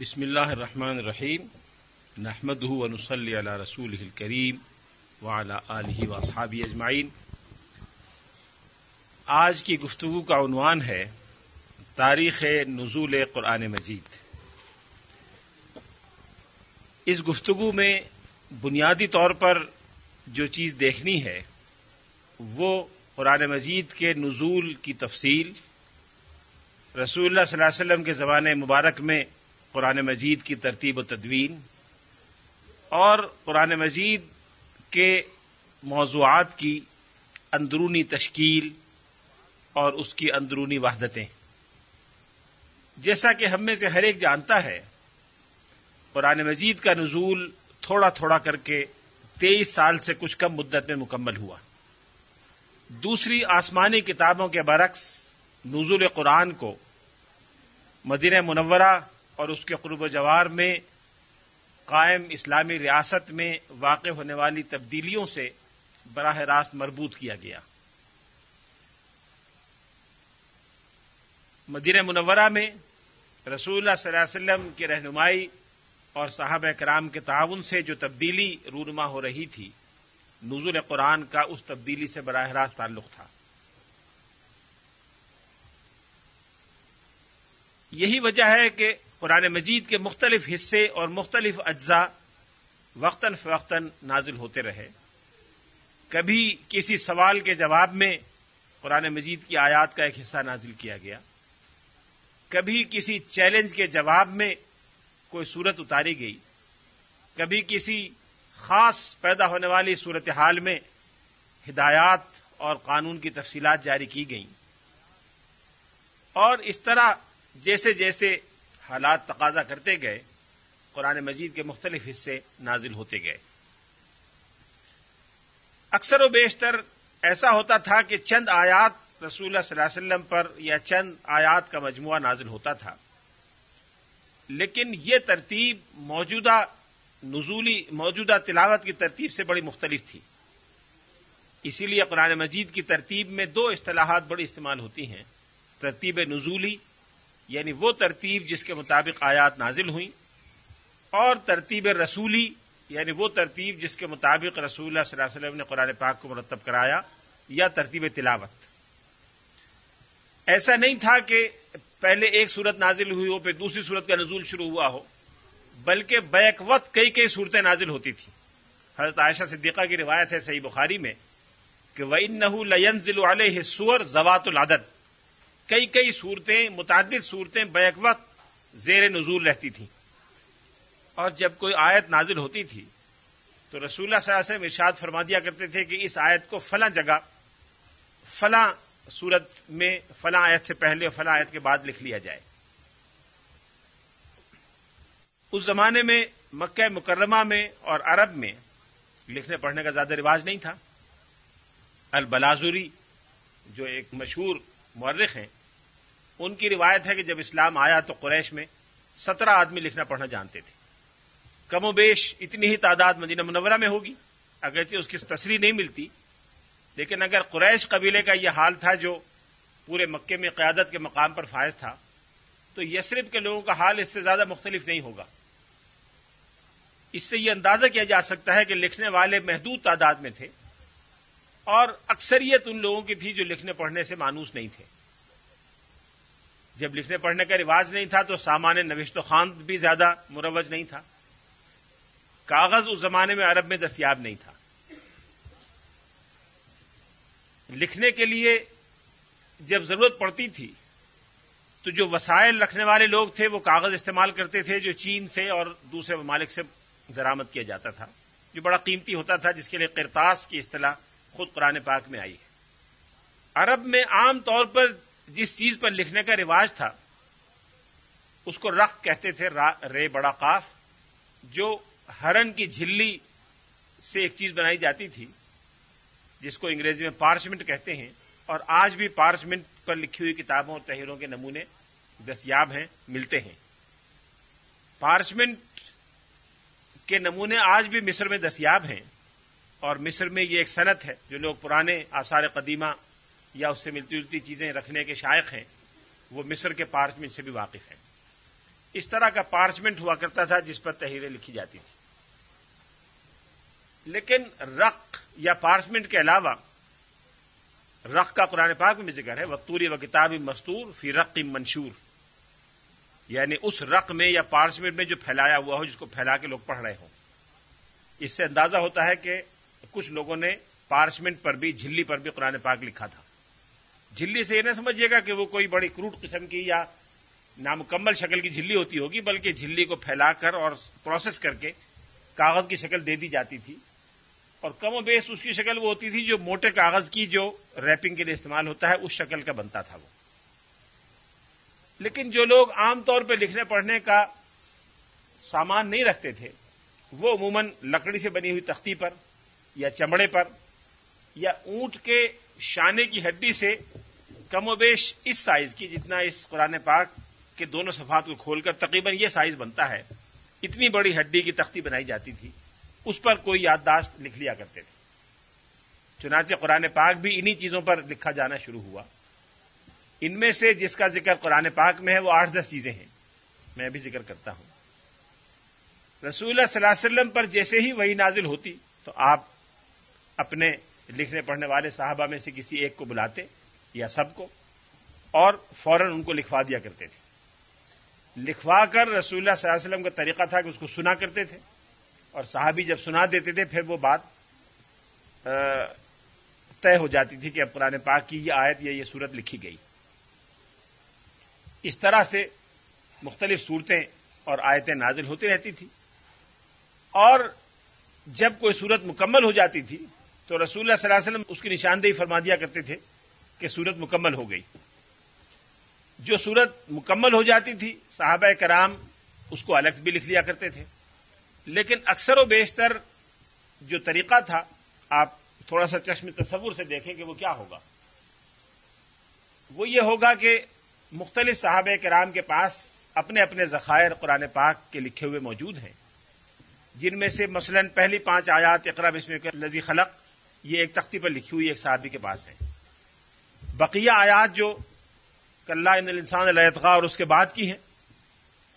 بسم اللہ الرحمن الرحیم۔ نحمد ونسلی علی رسول کریم وعلی آلہ واصحابہ اجمعین۔ آج کی گفتگو کا عنوان ہے تاریخ نزول قرآن مجید۔ اس گفتگو میں بنیادی طور پر جو چیز دیکھنی ہے وہ قرآن مجید کے نزول کی تفصیل۔ رسول اللہ صلی اللہ علیہ وسلم کے زبان مبارک میں قرآن مجید کی ترتیب و تدوین اور قرآن مجید کے موضوعات کی اندرونی تشکیل اور اس کی اندرونی وحدتیں۔ جیسا کہ ہم میں سے ہر ایک جانتا ہے، قرآن مجید کا نزول تھوڑا تھوڑا کر کے تیئیس سال سے کچھ کم مدت میں مکمل ہوا۔ دوسری آسمانی کتابوں کے برعکس نزول قرآن کو مدینہ منورہ اور اس کے قرب و جوار میں قائم اسلامی ریاست میں واقع ہونے والی تبدیلیوں سے براہ راست مربوط کیا گیا۔ مدینہ منورہ میں رسول اللہ صلی اللہ علیہ وسلم کی رہنمائی اور صحابہ کرام کے تعاون سے جو تبدیلی رونما ہو رہی تھی، نزول قرآن کا اس تبدیلی سے براہ راست تعلق تھا۔ یہی وجہ ہے کہ قرآن مجید کے مختلف حصے اور مختلف اجزاء وقتاً فوقتاً نازل ہوتے رہے۔ کبھی کسی سوال کے جواب میں قرآن مجید کی آیات کا ایک حصہ نازل کیا گیا۔ کبھی کسی چیلنج کے جواب میں کوئی صورت اتاری گئی۔ کبھی کسی خاص پیدا ہونے والی صورتحال میں ہدایات اور قانون کی تفصیلات جاری کی گئیں۔ اور اس طرح جیسے جیسے حالات تقاضا کرتے گئے، قرآن مجید کے مختلف حصے نازل ہوتے گئے۔ اکثر و بیشتر ایسا ہوتا تھا کہ چند آیات رسول اللہ صلی اللہ علیہ وسلم پر یا چند آیات کا مجموعہ نازل ہوتا تھا۔ لیکن یہ ترتیب موجودہ نزولی، موجودہ تلاوت کی ترتیب سے بڑی مختلف تھی۔ اسی لیے قرآن مجید کی ترتیب میں دو اصطلاحات بڑی استعمال ہوتی ہیں۔ ترتیب نزولی یعنی وہ ترتیب جس کے مطابق آیات نازل ہوئی اور ترتیب رسولی یعنی وہ ترتیب جس کے مطابق رسول اللہ صلی اللہ علیہ وسلم نے قرآن پاک کو مرتب کرایا یا ترتیب تلاوت۔ ایسا نہیں تھا کہ پہلے ایک صورت نازل ہوئی ہو، پھر دوسری صورت کا نزول شروع ہوا ہو، بلکہ بیک وقت کئی کئی صورتیں نازل ہوتی تھیں۔ حضرت عائشہ صدیقہ کی روایت ہے صحیح بخاری میں کہ وہ ان لین علیہ سور زوات العدد۔ کئی کئی صورتیں، متعدد صورتیں بیک وقت زیر نزول رہتی تھیں۔ اور جب کوئی آیت نازل ہوتی تھی، تو رسول اللہ صلی اللہ علیہ وسلم ارشاد فرما دیا کرتے تھے کہ اس آیت کو فلاں جگہ، فلاں صورت میں، فلاں آیت سے پہلے اور فلاں آیت کے بعد لکھ لیا جائے۔ اس زمانے میں، مکہ مکرمہ میں اور عرب میں لکھنے پڑھنے کا زیادہ رواج نہیں تھا۔ البلازوری، جو ایک مشہور مورخ ہیں، ان کی روایت ہے کہ جب اسلام آیا تو قریش میں سترہ آدمی لکھنا پڑھنا جانتے تھے۔ کم و بیش اتنی ہی تعداد مدینہ منورہ میں ہوگی، اگرچہ اس کی تصریح نہیں ملتی۔ لیکن اگر قریش قبیلے کا یہ حال تھا جو پورے مکے میں قیادت کے مقام پر فائز تھا، تو یسرف کے لوگوں کا حال اس سے زیادہ مختلف نہیں ہوگا۔ اس سے یہ اندازہ کیا جا سکتا ہے کہ لکھنے والے محدود تعداد میں تھے۔ اور اکثریت ان لوگوں کی تھی جو لکھنے پڑھنے سے مانوس نہیں تھے۔ جب لکھنے پڑھنے کا رواج نہیں تھا تو سامان نوشت و خان بھی زیادہ مروج نہیں تھا۔ کاغذ اس زمانے میں عرب میں دستیاب نہیں تھا۔ لکھنے کے لیے جب ضرورت پڑتی تھی تو جو وسائل رکھنے والے لوگ تھے وہ کاغذ استعمال کرتے تھے جو چین سے اور دوسرے ممالک سے درامد کیا جاتا تھا۔ جو بڑا قیمتی ہوتا تھا جس کے لیے کرتاس کی اصطلاح خود قرآن پاک میں آئی ہے۔ عرب میں عام طور پر جس چیز پر لکھنے کا رواج تھا، اس کو رخ کہتے تھے رے بڑا قاف، جو ہرن کی جھلی سے ایک چیز بنائی جاتی تھی، جس کو انگریزی میں پارچمنٹ کہتے ہیں۔ اور آج بھی پارچمنٹ پر لکھی ہوئی کتابوں اور تحریروں کے نمونے دستیاب ہیں، ملتے ہیں۔ پارچمنٹ کے نمونے آج بھی مصر میں دستیاب ہیں۔ اور مصر میں یہ ایک صنعت ہے جو لوگ پرانے آثار قدیمہ یا اس سے ملتی جلتی چیزیں رکھنے کے شائق ہیں، وہ مصر کے پارچمنٹ سے بھی واقف ہیں۔ اس طرح کا پارچمنٹ ہوا کرتا تھا جس پر تحریریں لکھی جاتی تھی لیکن رق یا پارچمنٹ کے علاوہ رق کا قرآن پاک میں ذکر ہے وقتوری و کتاب مستور فی رق منشور۔ یعنی اس رق میں یا پارچمنٹ میں جو پھیلایا ہوا ہو، جس کو پھیلا کے لوگ پڑھ رہے ہوں۔ اس سے اندازہ ہوتا ہے کہ کچھ لوگوں نے پارچمنٹ پر بھی، جھلی پر بھی قرآن پاک لکھا تھا۔ جھلی سے یہ نہ سمجھیے گا کہ وہ کوئی بڑی کروٹ قسم کی یا نامکمل شکل کی جھلی ہوتی ہوگی، بلکہ جھلی کو پھیلا کر اور پروسیس کر کے کاغذ کی شکل دے دی جاتی تھی۔ اور کم و بیس اس کی شکل وہ ہوتی تھی جو موٹے کاغذ کی جو ریپنگ کے لیے استعمال ہوتا ہے، اس شکل کا بنتا تھا وہ۔ لیکن جو لوگ عام طور پہ لکھنے پڑھنے کا سامان نہیں رکھتے تھے، وہ عموماً لکڑی سے بنی ہوئی تختی پر یا چمڑے پر یا اونٹ کے شانے کی ہڈی سے کم و بیش اس سائز کی، جتنا اس قرآن پاک کے دونوں صفحات کو کھول کر تقریباً یہ سائز بنتا ہے۔ اتنی بڑی ہڈی کی تختی بنائی جاتی تھی، اس پر کوئی یادداشت لکھ لیا کرتے تھے۔ چنانچہ قرآن پاک بھی انہی چیزوں پر لکھا جانا شروع ہوا۔ ان میں سے جس کا ذکر قرآن پاک میں ہے، وہ آٹھ دس چیزیں ہیں۔ میں بھی ذکر کرتا ہوں۔ رسول اللہ صلی اللہ علیہ وسلم پر جیسے ہی وہی نازل ہوتی تو آپ اپنے لکھنے پڑھنے والے صحابہ میں سے کسی ایک کو بلاتے یا سب کو، اور فوراً ان کو لکھوا دیا کرتے تھے۔ لکھوا کر رسول اللہ صلی اللہ علیہ وسلم کا طریقہ تھا کہ اس کو سنا کرتے تھے، اور صحابی جب سنا دیتے تھے، پھر وہ بات طے ہو جاتی تھی کہ اب قرآن پاک کی یہ آیت یا یہ صورت لکھی گئی۔ اس طرح سے مختلف صورتیں اور آیتیں نازل ہوتی رہتی تھی، اور جب کوئی صورت مکمل ہو جاتی تھی تو رسول اللہ صلی اللہ علیہ وسلم اس کی نشاندہی فرما دیا کرتے تھے کہ صورت مکمل ہو گئی۔ جو صورت مکمل ہو جاتی تھی، صحابہ کرام اس کو الگ بھی لکھ لیا کرتے تھے۔ لیکن اکثر و بیشتر جو طریقہ تھا، آپ تھوڑا سا چشم تصور سے دیکھیں کہ وہ کیا ہوگا۔ وہ یہ ہوگا کہ مختلف صحابہ کرام کے پاس اپنے اپنے ذخائر قرآن پاک کے لکھے ہوئے موجود ہیں۔ جن میں سے مثلا پہلی پانچ آیات اقرا بسم لذی خلق یہ ایک تختی پر لکھی ہوئی ایک صحابی کے پاس ہے۔ بقیہ آیات جو کلّہ ان الانسان الطغا اور اس کے بعد کی ہیں،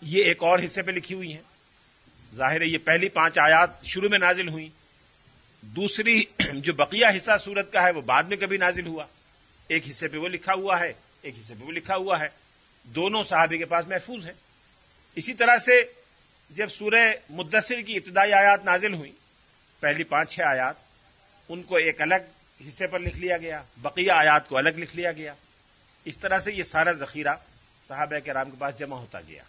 یہ ایک اور حصے پہ لکھی ہوئی ہیں۔ ظاہر ہے یہ پہلی پانچ آیات شروع میں نازل ہوئی دوسری جو بقیہ حصہ سورت کا ہے، وہ بعد میں کبھی نازل ہوا۔ ایک حصے پہ وہ لکھا ہوا ہے، ایک حصے پہ وہ لکھا ہوا ہے۔ دونوں صحابی کے پاس محفوظ ہیں۔ اسی طرح سے جب سورہ مدثر کی ابتدائی آیات نازل ہوئی پہلی پانچ چھ آیات ان کو ایک الگ حصے پر لکھ لیا گیا، بقیہ آیات کو الگ لکھ لیا گیا۔ اس طرح سے یہ سارا ذخیرہ صحابہ کے رام کے پاس جمع ہوتا گیا۔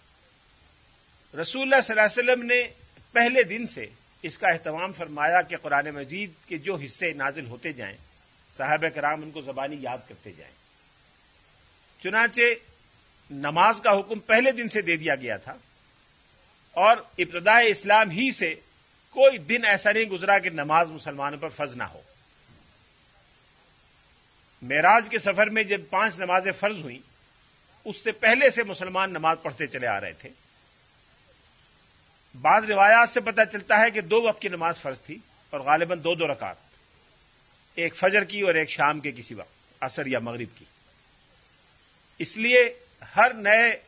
رسول اللہ صلی اللہ علیہ وسلم نے پہلے دن سے اس کا اہتمام فرمایا کہ قرآن مجید کے جو حصے نازل ہوتے جائیں صاحب کرام ان کو زبانی یاد کرتے جائیں۔ چنانچہ نماز کا حکم پہلے دن سے دے دیا گیا تھا اور ابتداء اسلام ہی سے کوئی دن ایسا نہیں گزرا کہ نماز مسلمانوں پر فرض نہ ہو۔ معراج کے سفر میں جب پانچ نمازیں فرض ہوئیں، اس سے پہلے سے مسلمان نماز پڑھتے چلے آ رہے تھے۔ بعض روایات سے پتہ چلتا ہے کہ دو وقت کی نماز فرض تھی اور غالباً دو دو رکعت، ایک فجر کی اور ایک شام کے کسی وقت، عصر یا مغرب کی۔ اس لیے ہر نئے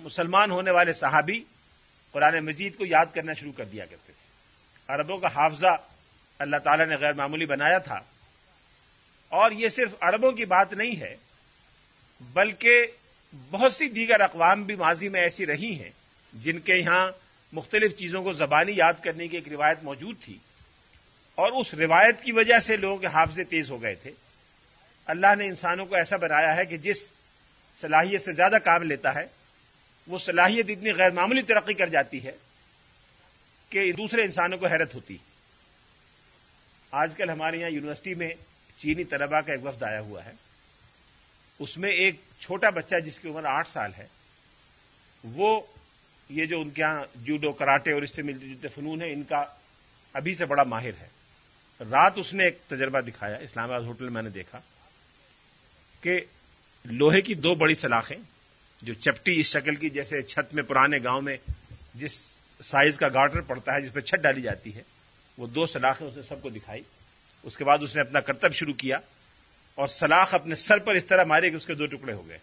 مسلمان ہونے والے صحابی قرآن مجید کو یاد کرنا شروع کر دیا کرتے تھے۔ عربوں کا حافظہ اللہ تعالی نے غیر معمولی بنایا تھا۔ اور یہ صرف عربوں کی بات نہیں ہے، بلکہ بہت سی دیگر اقوام بھی ماضی میں ایسی رہی ہیں جن کے یہاں مختلف چیزوں کو زبانی یاد کرنے کی ایک روایت موجود تھی۔ اور اس روایت کی وجہ سے لوگوں کے حافظے تیز ہو گئے تھے۔ اللہ نے انسانوں کو ایسا بنایا ہے کہ جس صلاحیت سے زیادہ کام لیتا ہے وہ صلاحیت اتنی غیر معمولی ترقی کر جاتی ہے کہ دوسرے انسانوں کو حیرت ہوتی آج کل ہمارے یہاں یونیورسٹی میں چینی طلبا کا ایک وفد آیا ہوا ہے۔ اس میں ایک چھوٹا بچہ جس کی عمر آٹھ سال ہے، وہ یہ جو ان کے یہاں جوڈو، کراٹے اور اس سے ملتے جلتے فنون ہیں، ان کا ابھی سے بڑا ماہر ہے۔ رات اس نے ایک تجربہ دکھایا، اسلام آباد ہوٹل میں نے دیکھا کہ لوہے کی دو بڑی سلاخیں جو چپٹی اس شکل کی جیسے چھت میں پرانے گاؤں میں جس سائز کا گارڈر پڑتا ہے، جس پہ چھت ڈالی جاتی ہے، وہ دو سلاخیں اس نے سب کو دکھائی۔ اس کے بعد اس نے اپنا کرتب شروع کیا اور سلاخ اپنے سر پر اس طرح مارے کہ اس کے دو ٹکڑے ہو گئے۔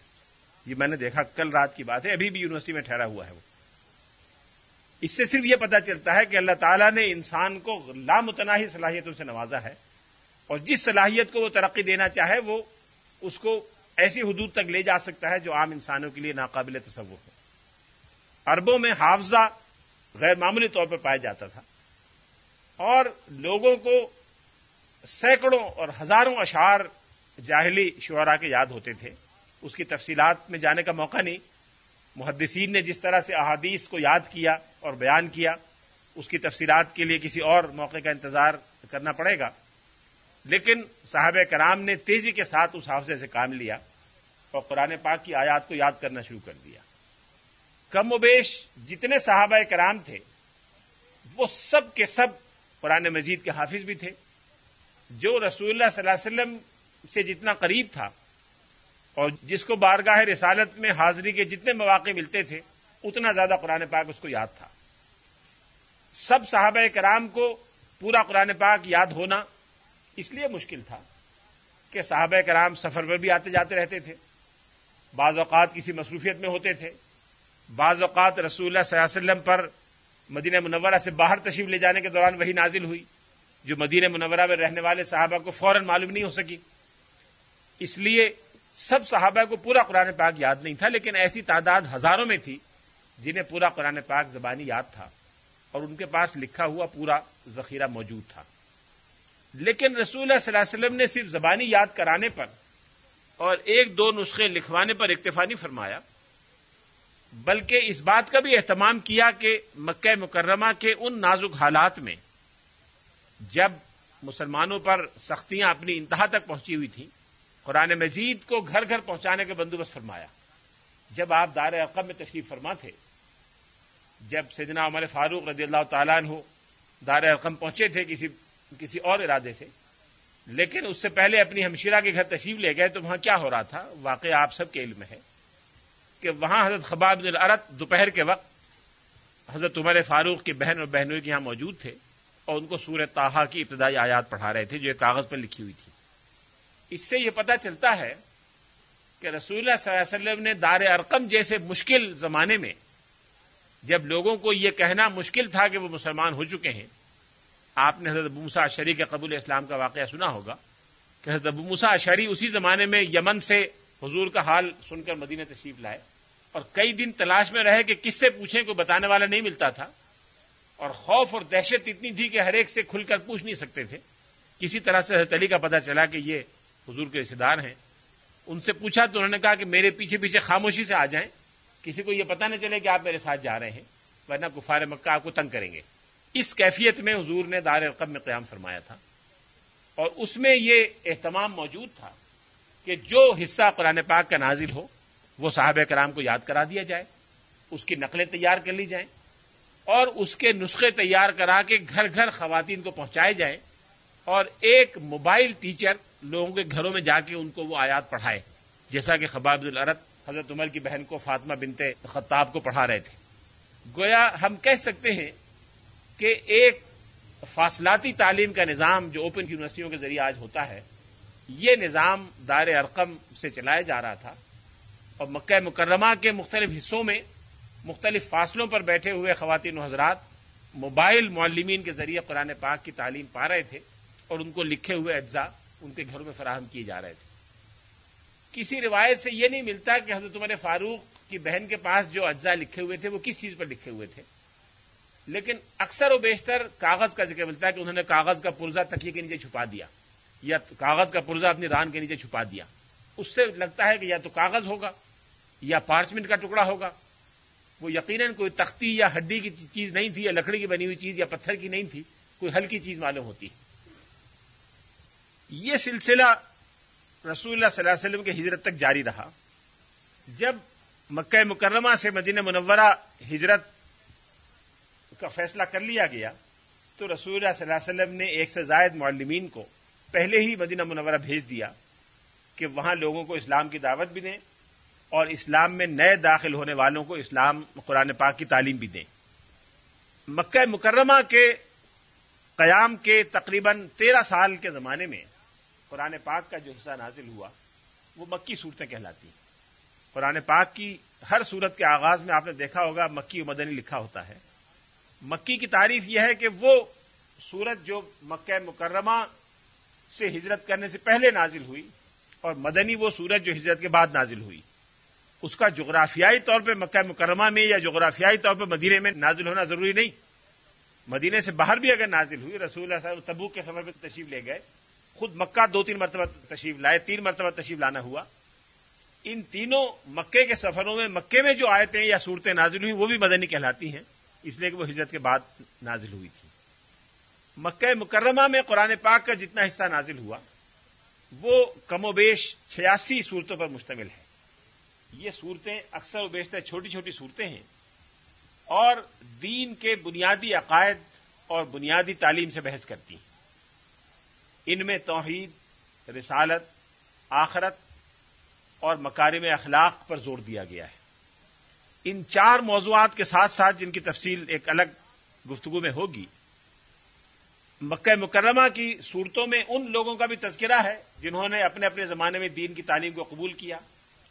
یہ میں نے دیکھا، کل رات کی بات ہے، ابھی بھی یونیورسٹی میں ٹھہرا ہوا ہے وہ۔ اس سے صرف یہ پتا چلتا ہے کہ اللہ تعالیٰ نے انسان کو لامتناہی صلاحیتوں سے نوازا ہے اور جس صلاحیت کو وہ ترقی دینا چاہے، وہ اس کو ایسی حدود تک لے جا سکتا ہے جو عام انسانوں کے لیے ناقابل تصور ہو۔ اربوں میں حافظہ غیر معمولی طور پر پایا جاتا تھا۔ اور لوگوں کو سینکڑوں اور ہزاروں اشعار جاہلی شعرا کے یاد ہوتے تھے۔ اس کی تفصیلات میں جانے کا موقع نہیں۔ محدثین نے جس طرح سے احادیث کو یاد کیا اور بیان کیا، اس کی تفصیلات کے لیے کسی اور موقع کا انتظار کرنا پڑے گا۔ لیکن صاحب کرام نے تیزی کے ساتھ اس حافظے سے کام لیا اور قرآن پاک کی آیات کو یاد کرنا شروع کر دیا۔ کم و بیش جتنے صحابہ کرام تھے، وہ سب کے سب قرآن مجید کے حافظ بھی تھے۔ جو رسول اللہ صلی اللہ علیہ وسلم سے جتنا قریب تھا اور جس کو بارگاہ رسالت میں حاضری کے جتنے مواقع ملتے تھے، اتنا زیادہ قرآن پاک اس کو یاد تھا۔ سب صحابہ کرام کو پورا قرآن پاک یاد ہونا اس لیے مشکل تھا کہ صحابہ کرام سفر پر بھی آتے جاتے رہتے تھے۔ بعض اوقات کسی مصروفیت میں ہوتے تھے۔ بعض اوقات رسول اللہ صلی اللہ علیہ وسلم پر مدینہ منورہ سے باہر تشریف لے جانے کے دوران وہی نازل ہوئی، جو مدینہ منورہ میں رہنے والے صحابہ کو فوراً معلوم نہیں ہو سکی۔ اس لیے سب صحابہ کو پورا قرآن پاک یاد نہیں تھا، لیکن ایسی تعداد ہزاروں میں تھی جنہیں پورا قرآن پاک زبانی یاد تھا اور ان کے پاس لکھا ہوا پورا ذخیرہ موجود تھا۔ لیکن رسول اللہ صلی اللہ علیہ وسلم نے صرف زبانی یاد کرانے پر اور ایک دو نسخے لکھوانے پر اکتفا نہیں فرمایا، بلکہ اس بات کا بھی اہتمام کیا کہ مکہ مکرمہ کے ان نازک حالات میں جب مسلمانوں پر سختیاں اپنی انتہا تک پہنچی ہوئی تھیں، قرآن مجید کو گھر گھر پہنچانے کا بندوبست فرمایا۔ جب آپ دار عقب میں تشریف فرما تھے، جب سیدنا عمر فاروق رضی اللہ تعالیٰ عنہ دار رقم پہنچے تھے کسی کسی اور ارادے سے۔ لیکن اس سے پہلے اپنی ہمشیرہ کے گھر تشریف لے گئے تو وہاں کیا ہو رہا تھا؟ واقعہ آپ سب کے علم ہے کہ وہاں حضرت خباب بن العرت دوپہر کے وقت حضرت عمر فاروق کی بہن اور بہنوئی کے یہاں موجود تھے اور ان کو سورہ تاہا کی ابتدائی آیات پڑھا رہے تھے جو ایک کاغذ پر لکھی ہوئی تھی۔ اس سے یہ پتا چلتا ہے کہ رسول اللہ صلی اللہ علیہ وسلم نے دار ارقم جیسے مشکل زمانے میں جب لوگوں کو یہ کہنا مشکل تھا کہ وہ مسلمان ہو چکے ہیں آپ نے حضرت ابوسا اشری کے قبول اسلام کا واقعہ سنا ہوگا کہ حضرت موسا اشری اسی زمانے میں یمن سے حضور کا حال سن کر مدینہ تشریف لائے اور کئی دن تلاش میں رہے کہ کس سے پوچھیں کوئی بتانے والا نہیں ملتا تھا اور خوف اور دہشت اتنی تھی کہ ہر ایک سے کھل کر پوچھ نہیں سکتے تھے کسی طرح سے حضرت علی کا پتا چلا کہ یہ حضور کے رشتے دار ہیں ان سے پوچھا تو انہوں نے کہا کہ میرے پیچھے پیچھے خاموشی سے آ جائیں کسی کو یہ پتا نہ چلے کہ آپ میرے ساتھ جا رہے ہیں ورنہ کفار مکہ آپ کو تنگ کریں گے اس کیفیت میں حضور نے دار القب میں قیام فرمایا تھا۔ اور اس میں یہ اہتمام موجود تھا کہ جو حصہ قرآن پاک کا نازل ہو، وہ صحابہ کرام کو یاد کرا دیا جائے، اس کی نقلیں تیار کر لی جائیں، اور اس کے نسخے تیار کرا کے گھر گھر خواتین کو پہنچائے جائیں، اور ایک موبائل ٹیچر لوگوں کے گھروں میں جا کے ان کو وہ آیات پڑھائے۔ جیسا کہ خباب العرت حضرت عمر کی بہن کو فاطمہ بنتے خطاب کو پڑھا رہے تھے۔ گویا ہم کہہ سکتے ہیں کہ ایک فاصلاتی تعلیم کا نظام جو اوپن یونیورسٹیوں کے ذریعے آج ہوتا ہے، یہ نظام دار ارقم سے چلایا جا رہا تھا۔ اور مکہ مکرمہ کے مختلف حصوں میں مختلف فاصلوں پر بیٹھے ہوئے خواتین و حضرات موبائل معلمین کے ذریعے قرآن پاک کی تعلیم پا رہے تھے اور ان کو لکھے ہوئے اجزاء ان کے گھروں میں فراہم کیے جا رہے تھے۔ کسی روایت سے یہ نہیں ملتا کہ حضرت عمر فاروق کی بہن کے پاس جو اجزاء لکھے ہوئے تھے، وہ کس چیز پر لکھے ہوئے تھے؟ لیکن اکثر و بیشتر کاغذ کا ذکر ملتا ہے کہ انہوں نے کاغذ کا پرزا تکیے کے نیچے چھپا دیا یا کاغذ کا پرزا اپنی ران کے نیچے چھپا دیا۔ اس سے لگتا ہے کہ یا تو کاغذ ہوگا یا پارچمنٹ کا ٹکڑا ہوگا۔ وہ یقیناً کوئی تختی یا ہڈی کی چیز نہیں تھی یا لکڑی کی بنی ہوئی چیز یا پتھر کی نہیں تھی، کوئی ہلکی چیز معلوم ہوتی۔ یہ سلسلہ رسول اللہ صلی اللہ علیہ وسلم کی ہجرت تک جاری رہا۔ جب مکہ مکرمہ سے مدینہ منورہ ہجرت کا فیصلہ کر لیا گیا تو رسول اللہ صلی اللہ علیہ وسلم نے ایک سے زائد معلمین کو پہلے ہی مدینہ منورہ بھیج دیا کہ وہاں لوگوں کو اسلام کی دعوت بھی دیں اور اسلام میں نئے داخل ہونے والوں کو اسلام قرآن پاک کی تعلیم بھی دیں۔ مکہ مکرمہ کے قیام کے تقریباً تیرہ سال کے زمانے میں قرآن پاک کا جو حصہ نازل ہوا، وہ مکی صورتیں کہلاتی ہیں۔ قرآن پاک کی ہر صورت کے آغاز میں آپ نے دیکھا ہوگا مکی و مدنی لکھا ہوتا ہے۔ مکی کی تعریف یہ ہے کہ وہ سورت جو مکہ مکرمہ سے ہجرت کرنے سے پہلے نازل ہوئی اور مدنی وہ سورت جو ہجرت کے بعد نازل ہوئی، اس کا جغرافیائی طور پہ مکہ مکرمہ میں یا جغرافیائی طور پہ مدینے میں نازل ہونا ضروری نہیں۔ مدینے سے باہر بھی اگر نازل ہوئی، رسول اللہ صاحب تبو کے سفر پہ تشریف لے گئے، خود مکہ دو تین مرتبہ تشریف لائے، تین مرتبہ تشریف لانا ہوا۔ ان تینوں مکے کے سفروں میں، مکے میں جو آیتیں یا صورتیں نازل ہوئی، وہ بھی مدنی کہلاتی ہیں۔ اس لیے کہ وہ ہجرت کے بعد نازل ہوئی تھی۔ مکہ مکرمہ میں قرآن پاک کا جتنا حصہ نازل ہوا، وہ کم و بیش چھیاسی صورتوں پر مشتمل ہے۔ یہ صورتیں اکثر و بیشتر چھوٹی چھوٹی صورتیں ہیں۔ اور دین کے بنیادی عقائد اور بنیادی تعلیم سے بحث کرتی ہیں۔ ان میں توحید، رسالت، آخرت اور مکارم اخلاق پر زور دیا گیا ہے۔ ان چار موضوعات کے ساتھ ساتھ جن کی تفصیل ایک الگ گفتگو میں ہوگی، مکہ مکرمہ کی صورتوں میں ان لوگوں کا بھی تذکرہ ہے جنہوں نے اپنے اپنے زمانے میں دین کی تعلیم کو قبول کیا۔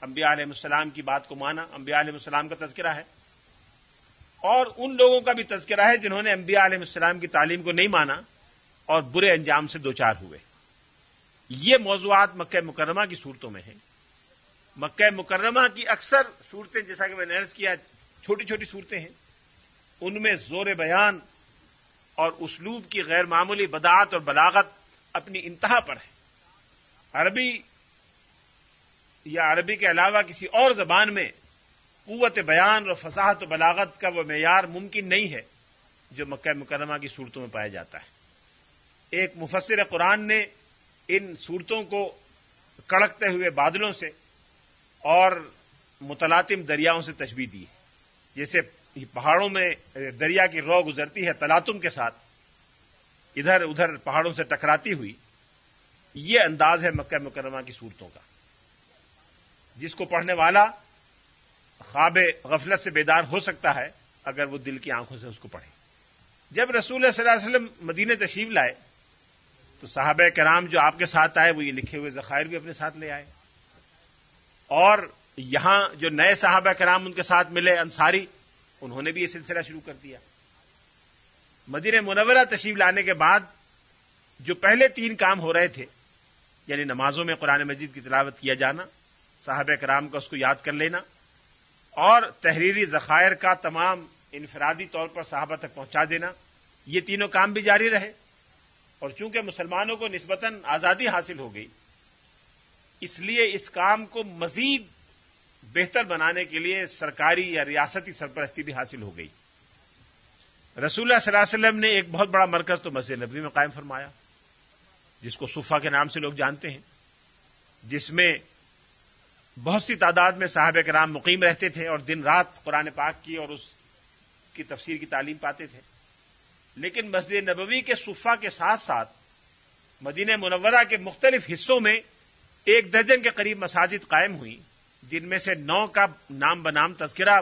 انبیاء علیہ السلام کی بات کو مانا، انبیاء علیہ السلام کا تذکرہ ہے۔ اور ان لوگوں کا بھی تذکرہ ہے جنہوں نے انبیاء علیہ السلام کی تعلیم کو نہیں مانا اور برے انجام سے دوچار ہوئے۔ یہ موضوعات مکہ مکرمہ کی صورتوں میں ہیں۔ مکہ مکرمہ کی اکثر صورتیں جیسا کہ میں نے عرض کیا، چھوٹی چھوٹی صورتیں ہیں۔ ان میں زور بیان اور اسلوب کی غیر معمولی بدعات اور بلاغت اپنی انتہا پر ہے۔ عربی یا عربی کے علاوہ کسی اور زبان میں قوت بیان اور فصاحت و بلاغت کا وہ معیار ممکن نہیں ہے جو مکہ مکرمہ کی صورتوں میں پایا جاتا ہے۔ ایک مفسر قرآن نے ان صورتوں کو کڑکتے ہوئے بادلوں سے اور متلاطم دریاؤں سے تشبیح دی ہے۔ جیسے پہاڑوں میں دریا کی رو گزرتی ہے تلاتم کے ساتھ، ادھر ادھر پہاڑوں سے ٹکراتی ہوئی، یہ انداز ہے مکہ مکرمہ کی صورتوں کا۔ جس کو پڑھنے والا خواب غفلت سے بیدار ہو سکتا ہے اگر وہ دل کی آنکھوں سے اس کو پڑھے۔ جب رسول صلی اللہ علیہ وسلم مدینہ تشریف لائے تو صحابہ کرام جو آپ کے ساتھ آئے، وہ یہ لکھے ہوئے ذخائر بھی اپنے ساتھ لے آئے۔ اور یہاں جو نئے صحابہ کرام ان کے ساتھ ملے انصاری، انہوں نے بھی یہ سلسلہ شروع کر دیا۔ مدینہ منورہ تشریف لانے کے بعد جو پہلے تین کام ہو رہے تھے یعنی نمازوں میں قرآن مجید کی تلاوت کیا جانا صاحب کرام کا اس کو یاد کر لینا، اور تحریری ذخائر کا تمام انفرادی طور پر صحابہ تک پہنچا دینا، یہ تینوں کام بھی جاری رہے۔ اور چونکہ مسلمانوں کو نسبتاً آزادی حاصل ہو گئی اس لیے اس کام کو مزید بہتر بنانے کے لیے سرکاری یا ریاستی سرپرستی بھی حاصل ہو گئی۔ رسول اللہ صلی اللہ علیہ وسلم نے ایک بہت بڑا مرکز تو مسجد نبوی میں قائم فرمایا، جس کو صفا کے نام سے لوگ جانتے ہیں، جس میں بہت سی تعداد میں صاحب کرام مقیم رہتے تھے اور دن رات قرآن پاک کی اور اس کی تفسیر کی تعلیم پاتے تھے۔ لیکن مسجد نبوی کے صفا کے ساتھ ساتھ مدینہ منورہ کے مختلف حصوں میں ایک درجن کے قریب مساجد قائم ہوئی، جن میں سے نو کا نام بنام تذکرہ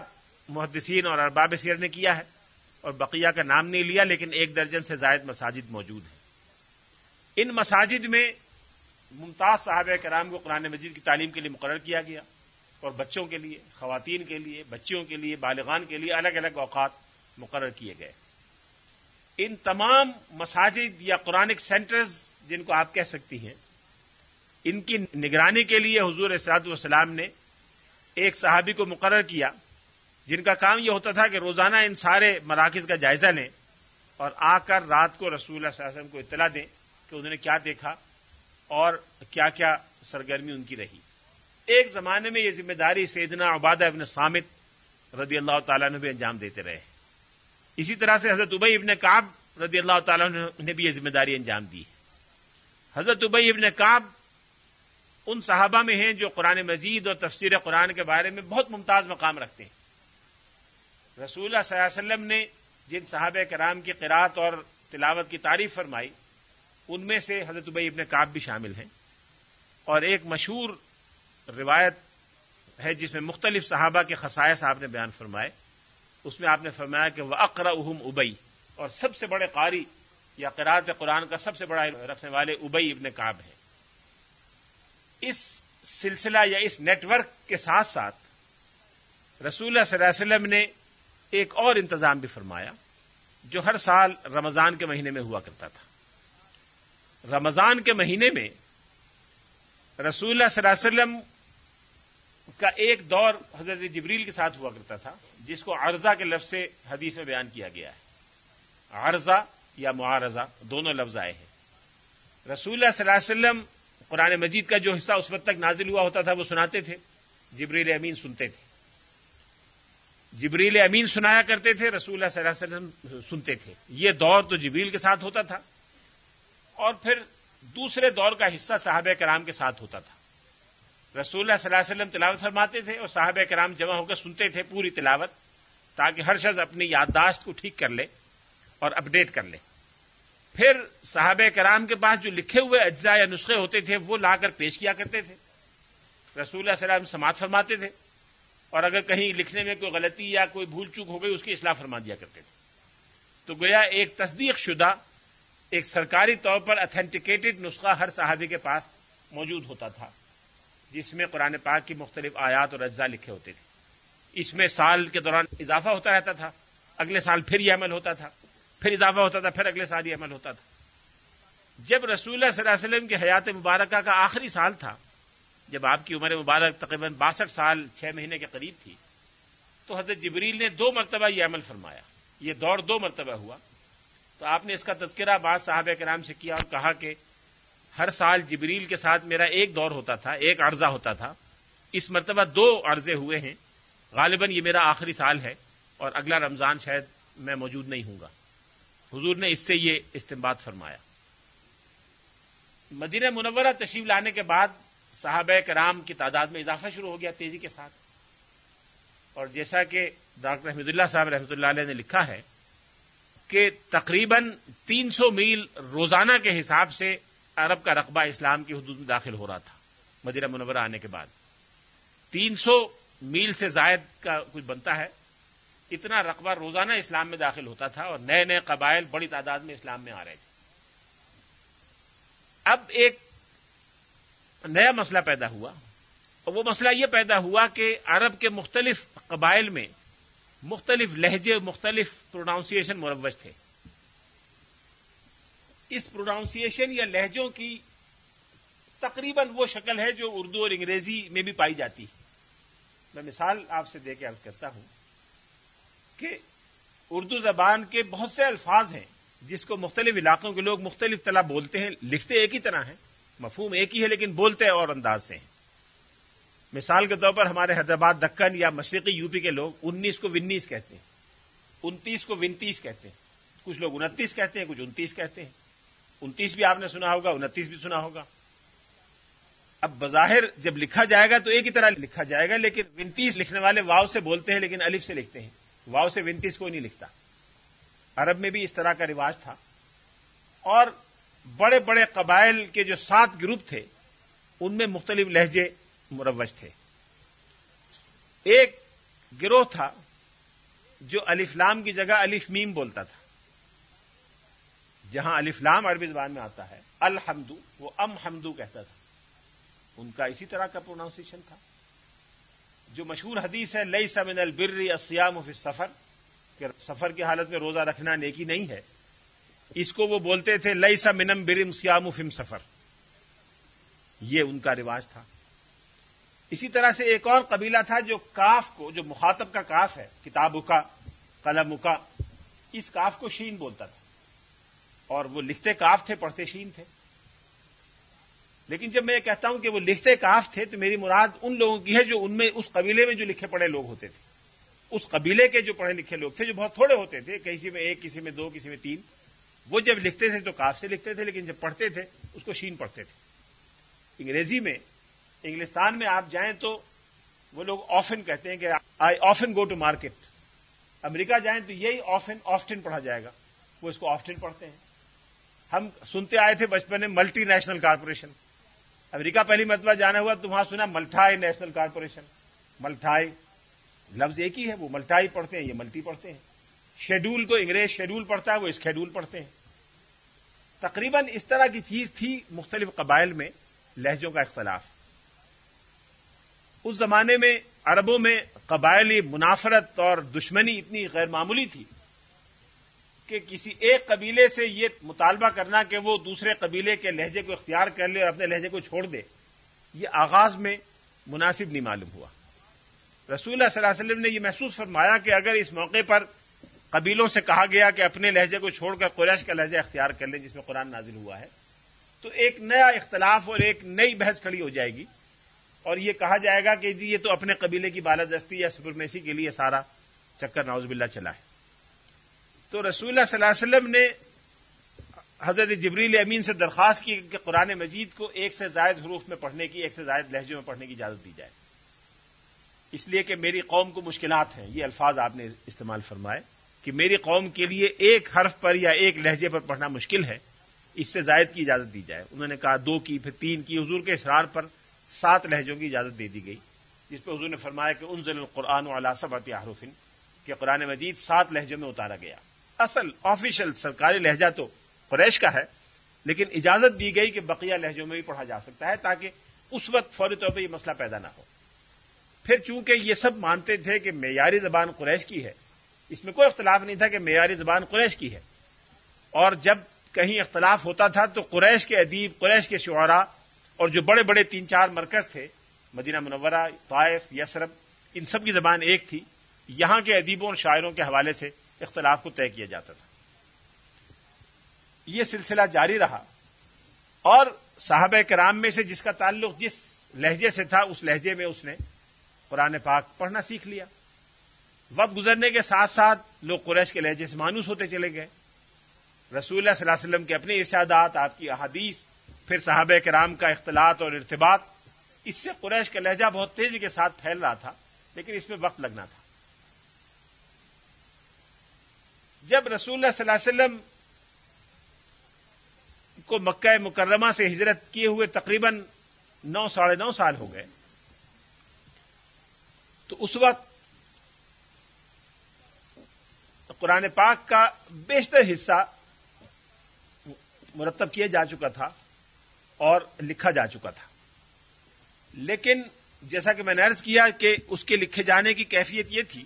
محدثین اور ارباب سیر نے کیا ہے، اور بقیہ کا نام نہیں لیا، لیکن ایک درجن سے زائد مساجد موجود ہیں۔ ان مساجد میں ممتاز صاحب کرام کو قرآن مجید کی تعلیم کے لیے مقرر کیا گیا، اور بچوں کے لیے، خواتین کے لیے، بچیوں کے لیے، بالغان کے لیے الگ الگ اوقات مقرر کیے گئے۔ ان تمام مساجد یا قرآنک سینٹرز جن کو آپ کہہ سکتی ہیں ان کی نگرانی کے لیے حضور اسراد والسلام نے ایک صحابی کو مقرر کیا، جن کا کام یہ ہوتا تھا کہ روزانہ ان سارے مراکز کا جائزہ لیں اور آ کر رات کو رسول اللہ صلی اللہ علیہ وسلم کو اطلاع دیں کہ انہوں نے کیا دیکھا اور کیا کیا سرگرمی ان کی رہی۔ ایک زمانے میں یہ ذمہ داری سیدنا عبادہ ابن سامت رضی اللہ تعالیٰ نے بھی انجام دیتے رہے۔ اسی طرح سے حضرت ابئی ابن کاب رضی اللہ تعالیٰ نے بھی یہ ذمہ داری انجام دی۔ حضرت ابئی ابن کاب ان صحابہ میں ہیں جو قرآن مجید اور تفسیر قرآن کے بارے میں بہت ممتاز مقام رکھتے ہیں۔ رسول اللہ صلی اللہ علیہ وسلم نے جن صحابہ کرام کی قرات اور تلاوت کی تعریف فرمائی، ان میں سے حضرت ابئی ابن کاب بھی شامل ہیں۔ اور ایک مشہور روایت ہے جس میں مختلف صحابہ کے خسائے آپ نے بیان فرمائے۔ اس میں آپ نے فرمایا کہ وہ اقرا اہم ابئی اور سب سے بڑے قاری یا قرآت قرآن کا سب سے بڑا رکھنے والے ابئی ابن کاب ہیں۔ اس سلسلہ یا اس نیٹ ورک کے ساتھ ساتھ رسول اللہ صلی اللہ علیہ وسلم نے ایک اور انتظام بھی فرمایا، جو ہر سال رمضان کے مہینے میں ہوا کرتا تھا۔ رمضان کے مہینے میں رسول اللہ صلی اللہ علیہ وسلم کا ایک دور حضرت جبریل کے ساتھ ہوا کرتا تھا، جس کو عرضہ کے لفظ سے حدیث میں بیان کیا گیا ہے۔ عرضہ یا معارضہ، دونوں لفظ آئے ہیں۔ رسول اللہ صلی اللہ علیہ وسلم قرآن مجید کا جو حصہ اس وقت تک نازل ہوا ہوتا تھا، وہ سناتے تھے۔ جبریل امین سنتے تھے۔ جبریل امین سنایا کرتے تھے، رسول اللہ صلی اللہ علیہ وسلم سنتے تھے۔ یہ دور تو جبریل کے ساتھ ہوتا تھا۔ اور پھر دوسرے دور کا حصہ صحابہ کرام کے ساتھ ہوتا تھا۔ رسول اللہ صلی اللہ علیہ وسلم تلاوت فرماتے تھے اور صحابہ کرام جمع ہو کر سنتے تھے پوری تلاوت، تاکہ ہر شخص اپنی یادداشت کو ٹھیک کر لے اور اپڈیٹ کر لے۔ پھر صحابہ کرام کے پاس جو لکھے ہوئے اجزاء یا نسخے ہوتے تھے، وہ لا کر پیش کیا کرتے تھے۔ رسول اللہ صلی اللہ علیہ وسلم سماعت فرماتے تھے۔ اور اگر کہیں لکھنے میں کوئی غلطی یا کوئی بھول چوک ہو گئی، اس کی اصلاح فرما دیا کرتے تھے۔ تو گویا ایک تصدیق شدہ، ایک سرکاری طور پر اتھینٹیکیٹڈ نسخہ ہر صحابی کے پاس موجود ہوتا تھا، جس میں قرآن پاک کی مختلف آیات اور اجزاء لکھے ہوتے تھے۔ اس میں سال کے دوران اضافہ ہوتا رہتا تھا، اگلے سال پھر یہ عمل ہوتا تھا۔ پھر اضافہ ہوتا تھا، پھر اگلے سال یہ عمل ہوتا تھا۔ جب رسول اللہ صلی اللہ علیہ وسلم کی حیات مبارکہ کا آخری سال تھا، جب آپ کی عمر مبارک تقریباً باسٹھ سال، چھ مہینے کے قریب تھی، تو حضرت جبریل نے دو مرتبہ یہ عمل فرمایا۔ یہ دور دو مرتبہ ہوا۔ تو آپ نے اس کا تذکرہ بعض صاحب کرام سے کیا اور کہا کہ ہر سال جبریل کے ساتھ میرا ایک دور ہوتا تھا، ایک عرضہ ہوتا تھا۔ اس مرتبہ دو عرضے ہوئے ہیں۔ غالباً یہ میرا آخری سال ہے اور اگلا رمضان شاید میں موجود نہیں ہوں گا۔ حضور نے اس سے یہ استعمال فرمایا۔ مدینہ منورہ تشریف لانے کے بعد صحابہ کرام کی تعداد میں اضافہ شروع ہو گیا تیزی کے ساتھ۔ اور جیسا کہ ڈاکٹر احمد اللہ صاحب رحمۃ اللہ علیہ نے لکھا ہے کہ تقریباً تین سو میل روزانہ کے حساب سے عرب کا رقبہ اسلام کی حدود میں داخل ہو رہا تھا۔ مدینہ منورہ آنے کے بعد۔ تین سو میل سے زائد کا کچھ بنتا ہے۔ اتنا رقبہ روزانہ اسلام میں داخل ہوتا تھا اور نئے نئے قبائل بڑی تعداد میں اسلام میں آ رہے تھے۔ اب ایک نیا مسئلہ پیدا ہوا اور وہ مسئلہ یہ پیدا ہوا کہ عرب کے مختلف قبائل میں مختلف لہجے مختلف پروناؤنسیشن مروج تھے۔ اس پروناؤنسیشن یا لہجوں کی تقریباً وہ شکل ہے جو اردو اور انگریزی میں بھی پائی جاتی۔ میں مثال آپ سے دے کے عرض کرتا ہوں۔ کہ اردو زبان کے بہت سے الفاظ ہیں جس کو مختلف علاقوں کے لوگ مختلف طرح بولتے ہیں، لکھتے ایک ہی طرح ہیں، مفہوم ایک ہی ہے لیکن بولتے اور انداز سے ہیں۔ مثال کے طور پر ہمارے حیدرآباد دکن یا مشرقی یو پی کے لوگ انیس کو ونیس کہتے ہیں، انتیس کو ونتیس کہتے ہیں۔ کچھ لوگ انتیس کہتے ہیں، کچھ انتیس کہتے ہیں۔ انتیس بھی آپ نے سنا ہوگا، انتیس بھی سنا ہوگا۔ اب بظاہر جب لکھا جائے گا تو ایک ہی طرح لکھا جائے گا، لیکن ونتیس لکھنے والے واؤ سے بولتے ہیں لیکن الف سے لکھتے ہیں۔ واؤ سے ونتیس کوئی نہیں لکھتا۔ عرب میں بھی اس طرح کا رواج تھا۔ اور بڑے بڑے قبائل کے جو سات گروپ تھے، ان میں مختلف لہجے مروج تھے۔ ایک گروہ تھا جو الفلام کی جگہ الف میم بولتا تھا۔ جہاں الفلام عربی زبان میں آتا ہے، الحمدو، وہ ام حمدو کہتا تھا۔ ان کا اسی طرح کا پروناؤنسیشن تھا۔ جو مشہور حدیث ہے لئی سمن البر اسیام فی سفر کہ سفر کی حالت میں روزہ رکھنا نیکی نہیں ہے۔ اس کو وہ بولتے تھے لئی سا منم برم سیام فم سفر یہ ان کا رواج تھا۔ اسی طرح سے ایک اور قبیلہ تھا جو کاف کو، جو مخاطب کا کاف ہے، کتاب کا، قلم کا، اس کاف کو شین بولتا تھا۔ اور وہ لکھتے کاف تھے، پڑھتے شین تھے۔ لیکن جب میں یہ کہتا ہوں کہ وہ لکھتے کاف تھے تو میری مراد ان لوگوں کی ہے جو ان میں اس قبیلے میں جو لکھے پڑھے لوگ ہوتے تھے۔ اس قبیلے کے جو پڑھے لکھے لوگ تھے جو بہت تھوڑے ہوتے تھے، کسی میں ایک، کسی میں دو، کسی میں تین۔ وہ جب لکھتے تھے تو کاف سے لکھتے تھے، لیکن جب پڑھتے تھے اس کو شین پڑھتے تھے۔ انگریزی میں، انگلستان میں آپ جائیں تو وہ لوگ آفن کہتے ہیں کہ I often go to market امریکہ جائیں تو یہی آفن آفٹن پڑھا جائے گا۔ وہ اس کو آفٹن پڑھتے ہیں۔ ہم سنتے آئے تھے بچپن میں ملٹی نیشنل کارپوریشن امریکہ پہلی مرتبہ جانا ہوا تو وہاں سنا ملٹائی نیشنل کارپوریشن۔ ملٹائی لفظ ایک ہی ہے، وہ ملٹائی پڑھتے ہیں، یہ ملٹی پڑھتے ہیں۔ شیڈول کو انگریز شیڈول پڑھتا ہے، وہ اسکیڈول پڑھتے ہیں۔ تقریباً اس طرح کی چیز تھی مختلف قبائل میں لہجوں کا اختلاف۔ اس زمانے میں عربوں میں قبائلی منافرت اور دشمنی اتنی غیر معمولی تھی۔ کہ کسی ایک قبیلے سے یہ مطالبہ کرنا کہ وہ دوسرے قبیلے کے لہجے کو اختیار کر لے اور اپنے لہجے کو چھوڑ دے، یہ آغاز میں مناسب نہیں معلوم ہوا۔ رسول اللہ صلی اللہ علیہ وسلم نے یہ محسوس فرمایا کہ اگر اس موقع پر قبیلوں سے کہا گیا کہ اپنے لہجے کو چھوڑ کر قریش کا لہجہ اختیار کر لیں جس میں قرآن نازل ہوا ہے، تو ایک نیا اختلاف اور ایک نئی بحث کھڑی ہو جائے گی۔ اور یہ کہا جائے گا کہ جی یہ تو اپنے قبیلے کی بالادستی یا سپرمیسی کے لیے سارا چکر نوز باللہ چلا ہے۔ تو رسول اللہ صلی اللہ علیہ وسلم نے حضرت جبریل امین سے درخواست کی کہ قرآن مجید کو ایک سے زائد حروف میں پڑھنے کی، ایک سے زائد لہجوں میں پڑھنے کی اجازت دی جائے۔ اس لیے کہ میری قوم کو مشکلات ہیں۔ یہ الفاظ آپ نے استعمال فرمائے کہ میری قوم کے لیے ایک حرف پر یا ایک لہجے پر پڑھنا مشکل ہے۔ اس سے زائد کی اجازت دی جائے۔ انہوں نے کہا دو کی، پھر تین کی۔ حضور کے اشرار پر سات لہجوں کی اجازت دے دی گئی۔ جس پہ حضور نے فرمایا کہ انزل القرآن سبت حروفن کہ قرآن مجید سات لہجوں میں اتارا گیا۔ اصل آفیشل سرکاری لہجہ تو قریش کا ہے، لیکن اجازت دی گئی کہ بقیہ لہجوں میں بھی پڑھا جا سکتا ہے تاکہ اس وقت فوری طور پہ یہ مسئلہ پیدا نہ ہو۔ پھر چونکہ یہ سب مانتے تھے کہ معیاری زبان قریش کی ہے، اس میں کوئی اختلاف نہیں تھا کہ معیاری زبان قریش کی ہے۔ اور جب کہیں اختلاف ہوتا تھا تو قریش کے ادیب، قریش کے شعراء اور جو بڑے بڑے تین چار مرکز تھے، مدینہ منورہ، طائف، یسرب، ان سب کی زبان ایک تھی۔ یہاں کے ادیبوں اور شاعروں کے حوالے سے اختلاف کو طے کیا جاتا تھا۔ یہ سلسلہ جاری رہا۔ اور صحابہ کرام میں سے جس کا تعلق جس لہجے سے تھا، اس لہجے میں اس نے قرآن پاک پڑھنا سیکھ لیا۔ وقت گزرنے کے ساتھ ساتھ لوگ قریش کے لہجے سے مانوس ہوتے چلے گئے۔ رسول اللہ صلی اللہ علیہ وسلم کے اپنے ارشادات، آپ کی احادیث، پھر صحابہ کرام کا اختلاط اور ارتباط، اس سے قریش کا لہجہ بہت تیزی کے ساتھ پھیل رہا تھا، لیکن اس میں وقت لگنا تھا۔ جب رسول اللہ صلی اللہ علیہ وسلم کو مکہ مکرمہ سے ہجرت کیے ہوئے تقریباً نو ساڑھے نو سال ہو گئے، تو اس وقت قرآن پاک کا بیشتر حصہ مرتب کیا جا چکا تھا اور لکھا جا چکا تھا۔ لیکن جیسا کہ میں نے عرض کیا کہ اس کے لکھے جانے کی کیفیت یہ تھی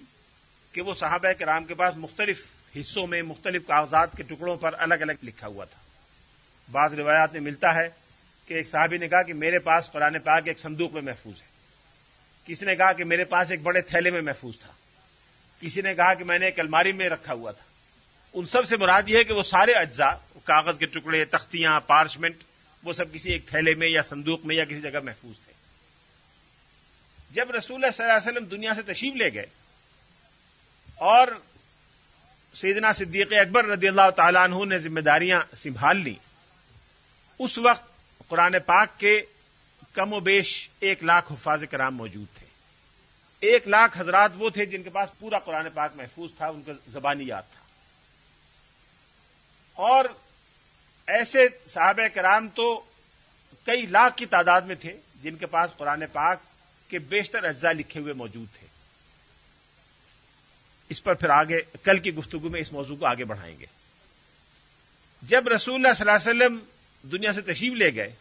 کہ وہ صحابہ کرام کے پاس مختلف حصوں میں مختلف کاغذات کے ٹکڑوں پر الگ الگ لکھا ہوا تھا۔ بعض روایات میں ملتا ہے کہ ایک صحابی نے کہا کہ میرے پاس قرآن پاک ایک صندوق میں محفوظ ہے۔ کسی نے کہا کہ میرے پاس ایک بڑے تھیلے میں محفوظ تھا۔ کسی نے کہا کہ میں نے ایک الماری میں رکھا ہوا تھا۔ ان سب سے مراد یہ ہے کہ وہ سارے اجزاء، کاغذ کے ٹکڑے، تختیاں، پارچمنٹ، وہ سب کسی ایک تھیلے میں یا صندوق میں یا کسی جگہ محفوظ تھے۔ جب رسول اللہ صلی اللہ علیہ وسلم دنیا سے تشریف لے گئے اور سیدنا صدیق اکبر رضی اللہ تعالیٰ عنہ نے ذمہ داریاں سنبھال لی اس وقت قرآن پاک کے کم و بیش ایک لاکھ حفاظ کرام موجود تھے۔ ایک لاکھ حضرات وہ تھے جن کے پاس پورا قرآن پاک محفوظ تھا، ان کا زبانی یاد تھا۔ اور ایسے صحابہ کرام تو کئی لاکھ کی تعداد میں تھے جن کے پاس قرآن پاک کے بیشتر اجزاء لکھے ہوئے موجود تھے۔ اس پر پھر آگے کل کی گفتگو میں اس موضوع کو آگے بڑھائیں گے۔ جب رسول اللہ صلی اللہ علیہ وسلم دنیا سے تشریف لے گئے،